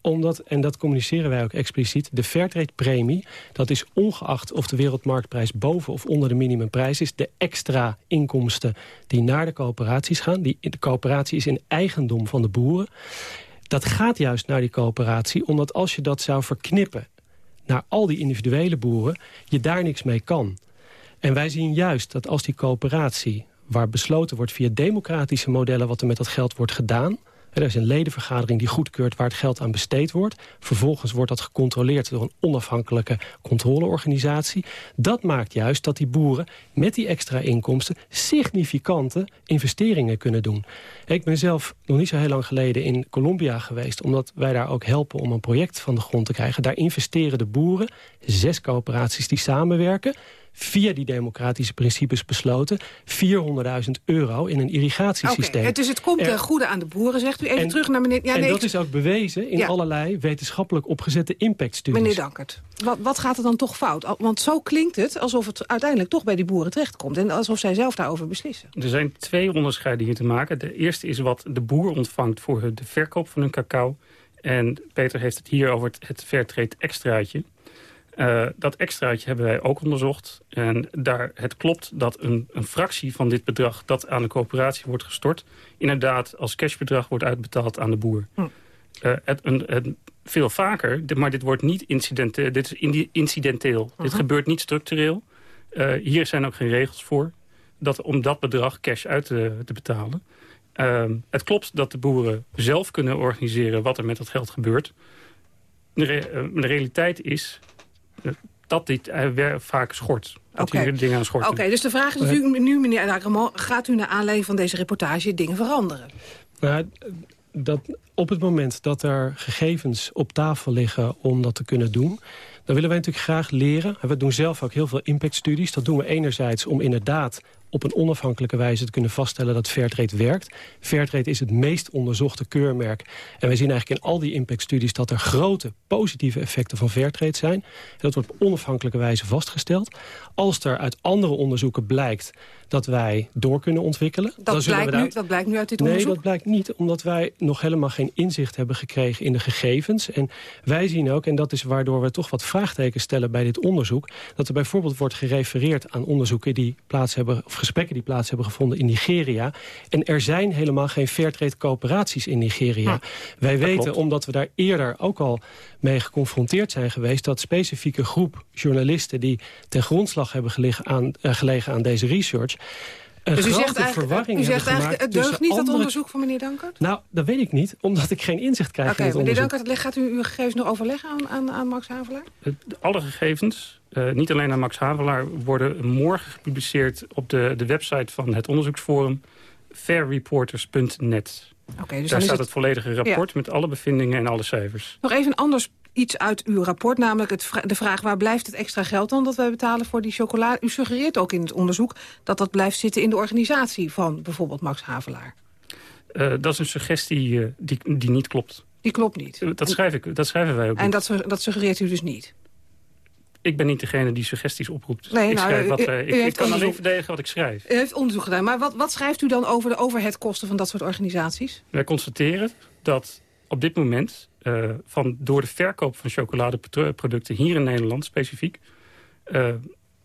Omdat, en dat communiceren wij ook expliciet, de Fairtrade-premie... dat is ongeacht of de wereldmarktprijs boven of onder de minimumprijs is... de extra inkomsten die naar de coöperaties gaan. Die, de coöperatie is in eigendom van de boeren. Dat gaat juist naar die coöperatie, omdat als je dat zou verknippen... naar al die individuele boeren, je daar niks mee kan. En wij zien juist dat als die coöperatie, waar besloten wordt via democratische modellen... wat er met dat geld wordt gedaan... Er is een ledenvergadering die goedkeurt waar het geld aan besteed wordt. Vervolgens wordt dat gecontroleerd door een onafhankelijke controleorganisatie. Dat maakt juist dat die boeren met die extra inkomsten... significante investeringen kunnen doen. Ik ben zelf nog niet zo heel lang geleden in Colombia geweest... omdat wij daar ook helpen om een project van de grond te krijgen. Daar investeren de boeren, zes coöperaties die samenwerken via die democratische principes besloten... 400.000 euro in een irrigatiesysteem. Oké, dus het komt Er- ten goede aan de boeren, zegt u. Even En- terug naar meneer... Ja, en nee, dat is ook bewezen in Ja. allerlei wetenschappelijk opgezette impactstudies. Meneer Dankert, wat, wat gaat er dan toch fout? Want zo klinkt het alsof het uiteindelijk toch bij die boeren terechtkomt. En alsof zij zelf daarover beslissen. Er zijn twee onderscheiden hier te maken. De eerste is wat de boer ontvangt voor de verkoop van hun cacao. En Peter heeft het hier over het, het Fairtrade extraatje. Eh, dat extraatje hebben wij ook onderzocht. En daar, het klopt dat een, een fractie van dit bedrag... dat aan de coöperatie wordt gestort... inderdaad als cashbedrag wordt uitbetaald aan de boer. Hm. Eh, het, een, het- veel vaker, maar dit wordt niet incidenteel. Dit is incidenteel. Dit gebeurt niet structureel. Eh, hier zijn ook geen regels voor. Dat, om dat bedrag cash uit te, te betalen. Ehm, het klopt dat de boeren zelf kunnen organiseren wat er met dat geld gebeurt. De, re- de realiteit is dat dit eh, vaak schort. Dat Oké. hier dingen aan Oké, schorten. dus de vraag is natuurlijk nu, meneer gaat u naar aanleiding van deze reportage dingen veranderen? Nou, dat op het moment dat er gegevens op tafel liggen om dat te kunnen doen... dan willen wij natuurlijk graag leren. En We doen zelf ook heel veel impactstudies. Dat doen we enerzijds om inderdaad op een onafhankelijke wijze te kunnen vaststellen dat Fairtrade werkt. Fairtrade is het meest onderzochte keurmerk. En we zien eigenlijk in al die impactstudies dat er grote positieve effecten van Fairtrade zijn. En dat wordt op onafhankelijke wijze vastgesteld. Als er uit andere onderzoeken blijkt dat wij door kunnen ontwikkelen... Dat, we blijkt daar- nu, dat blijkt nu uit dit Nee, onderzoek? dat blijkt niet, omdat wij nog helemaal geen inzicht hebben gekregen in de gegevens. En wij zien ook, en dat is waardoor we toch wat vraagtekens stellen bij dit onderzoek... dat er bijvoorbeeld wordt gerefereerd aan onderzoeken die plaats hebben... of gesprekken die plaats hebben gevonden in Nigeria. En er zijn helemaal geen fairtrade coöperaties in Nigeria. wij weten, klopt. omdat we daar eerder ook al mee geconfronteerd zijn geweest... dat specifieke groep journalisten die ten grondslag hebben gelegen aan, eh, gelegen aan deze research... Een Dus u zegt eigenlijk, u zegt eigenlijk het deugt niet, dat onderzoek van meneer Dankert? Nou, dat weet ik niet, omdat ik geen inzicht krijg in het meneer onderzoek. Dankert, gaat u uw gegevens nog overleggen aan, aan, aan Max Havelaar? Alle gegevens, eh, niet alleen aan Max Havelaar... worden morgen gepubliceerd op de, de website van het onderzoeksforum... fairreporters.net. Oké, dus Daar staat het- het volledige rapport met alle bevindingen en alle cijfers. Nog even anders iets uit uw rapport, namelijk het de vraag... waar blijft het extra geld dan dat wij betalen voor die chocola? U suggereert ook in het onderzoek dat dat blijft zitten in de organisatie van bijvoorbeeld Max Havelaar. Uh, dat is een suggestie uh, die, die niet klopt. Die klopt niet? Dat, schrijf ik, dat schrijven wij ook En dat, dat suggereert u dus niet? Ik ben niet degene die suggesties oproept. Nee, ik, nou, schrijf wat, u, ik, ik kan alleen verdedigen wat ik schrijf. U heeft onderzoek gedaan. Maar wat, wat schrijft u dan over de overheadkosten van dat soort organisaties? Wij constateren dat op dit moment... Uh, van door de verkoop van chocoladeproducten hier in Nederland specifiek... Uh,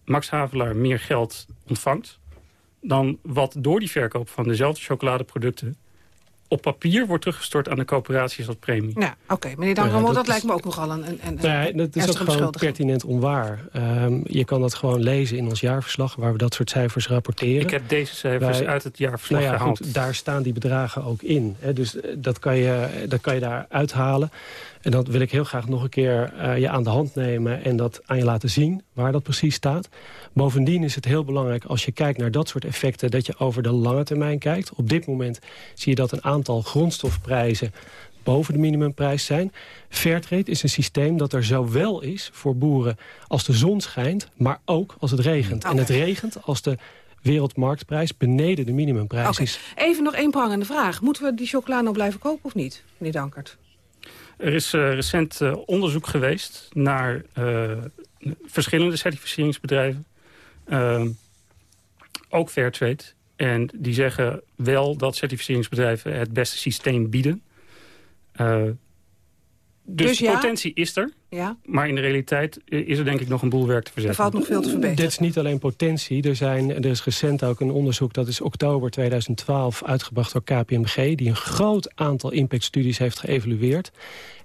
Max Havelaar meer geld ontvangt... dan wat door die verkoop van dezelfde chocoladeproducten op papier wordt teruggestort aan de coöperaties als premie. Ja, oké. Okay. Meneer Dank, ja, dat, dat lijkt me ook nogal een, een, een ja, Dat is ook gewoon pertinent onwaar. Um, je kan dat gewoon lezen in ons jaarverslag... waar we dat soort cijfers rapporteren. Ik heb deze cijfers Wij, uit het jaarverslag nou ja, gehaald. Goed, daar staan die bedragen ook in. Hè, dus dat kan, je, dat kan je daar uithalen. En dat wil ik heel graag nog een keer uh, je aan de hand nemen... en dat aan je laten zien, waar dat precies staat. Bovendien is het heel belangrijk als je kijkt naar dat soort effecten... dat je over de lange termijn kijkt. Op dit moment zie je dat een aantal grondstofprijzen boven de minimumprijs zijn. Fairtrade is een systeem dat er zowel is voor boeren als de zon schijnt... maar ook als het regent. Okay. En het regent als de wereldmarktprijs beneden de minimumprijs okay. is. Even nog één prangende vraag. Moeten we die chocola nou blijven kopen of niet, meneer Dankert? Er is uh, recent uh, onderzoek geweest naar uh, verschillende certificeringsbedrijven. ook Fairtrade. En die zeggen wel dat certificeringsbedrijven het beste systeem bieden. dus, dus ja, potentie is er. Ja. Maar in de realiteit is er denk ik nog een boel werk te verzetten. Er valt nog veel te verbeteren. Dit is niet alleen potentie. Er, zijn, er is recent ook een onderzoek, dat is oktober 2012... uitgebracht door KPMG... die een groot aantal impactstudies heeft geëvalueerd.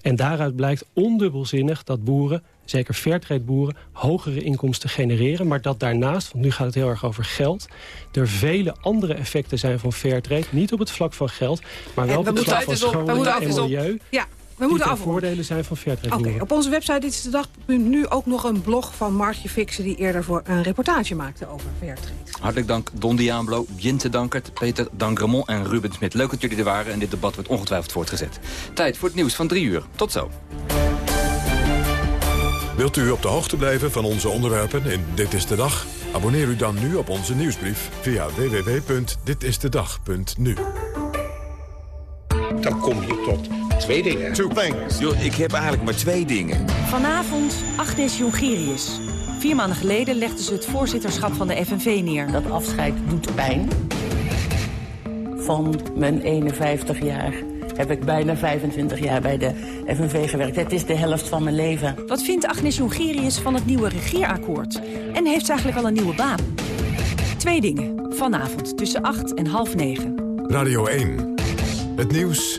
En daaruit blijkt ondubbelzinnig dat boeren, zeker fairtrade boeren... hogere inkomsten genereren. Maar dat daarnaast, want nu gaat het heel erg over geld... er vele andere effecten zijn van fairtrade. Niet op het vlak van geld, maar wel op het vlak van schoonheid en milieu... Ja. We moeten die voordelen zijn van Fairtrade Oké, okay, op onze website Dit is de Dag nu ook nog een blog van Martje Fixen... die eerder voor een reportage maakte over Fairtrade. Hartelijk dank Don Diablo, Jinte Dankert, Peter Dangremont en Ruben Smit. Leuk dat jullie er waren en dit debat wordt ongetwijfeld voortgezet. Tijd voor het nieuws van drie uur. Tot zo. Wilt u op de hoogte blijven van onze onderwerpen in Dit is de Dag? Abonneer u dan nu op onze nieuwsbrief via www.ditistedag.nu. Dan kom je tot twee dingen. Two things. Yo, ik heb eigenlijk maar twee dingen. Vanavond Agnes Jongerius. Vier maanden geleden legde ze het voorzitterschap van de FNV neer. Dat afscheid doet pijn. Van mijn 51 jaar heb ik bijna 25 jaar bij de FNV gewerkt. Het is de helft van mijn leven. Wat vindt Agnes Jongerius van het nieuwe regeerakkoord? En heeft ze eigenlijk al een nieuwe baan? Twee dingen. Vanavond tussen 8 en half 9. Radio 1. Het nieuws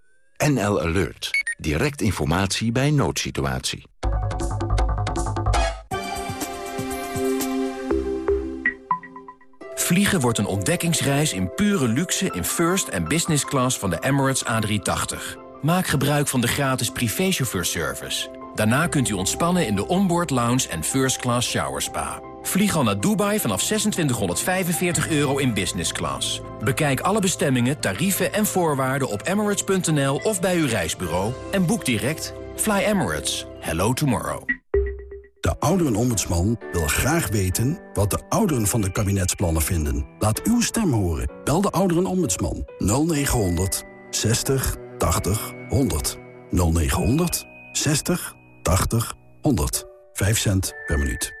NL Alert. Direct informatie bij noodsituatie. Vliegen wordt een ontdekkingsreis in pure luxe in first en business class van de Emirates A380. Maak gebruik van de gratis privéchauffeurservice. Daarna kunt u ontspannen in de onboard lounge en first class shower spa. Vlieg al naar Dubai vanaf 2645 euro in business class. Bekijk alle bestemmingen, tarieven en voorwaarden op emirates.nl of bij uw reisbureau. En boek direct. Fly Emirates. Hello tomorrow. De Ouderenombudsman wil graag weten wat de ouderen van de kabinetsplannen vinden. Laat uw stem horen. Bel de Ouderenombudsman 0900 60 80 100. 0900 60 80 100. 5 cent per minuut.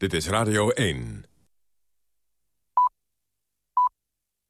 Dit is Radio 1.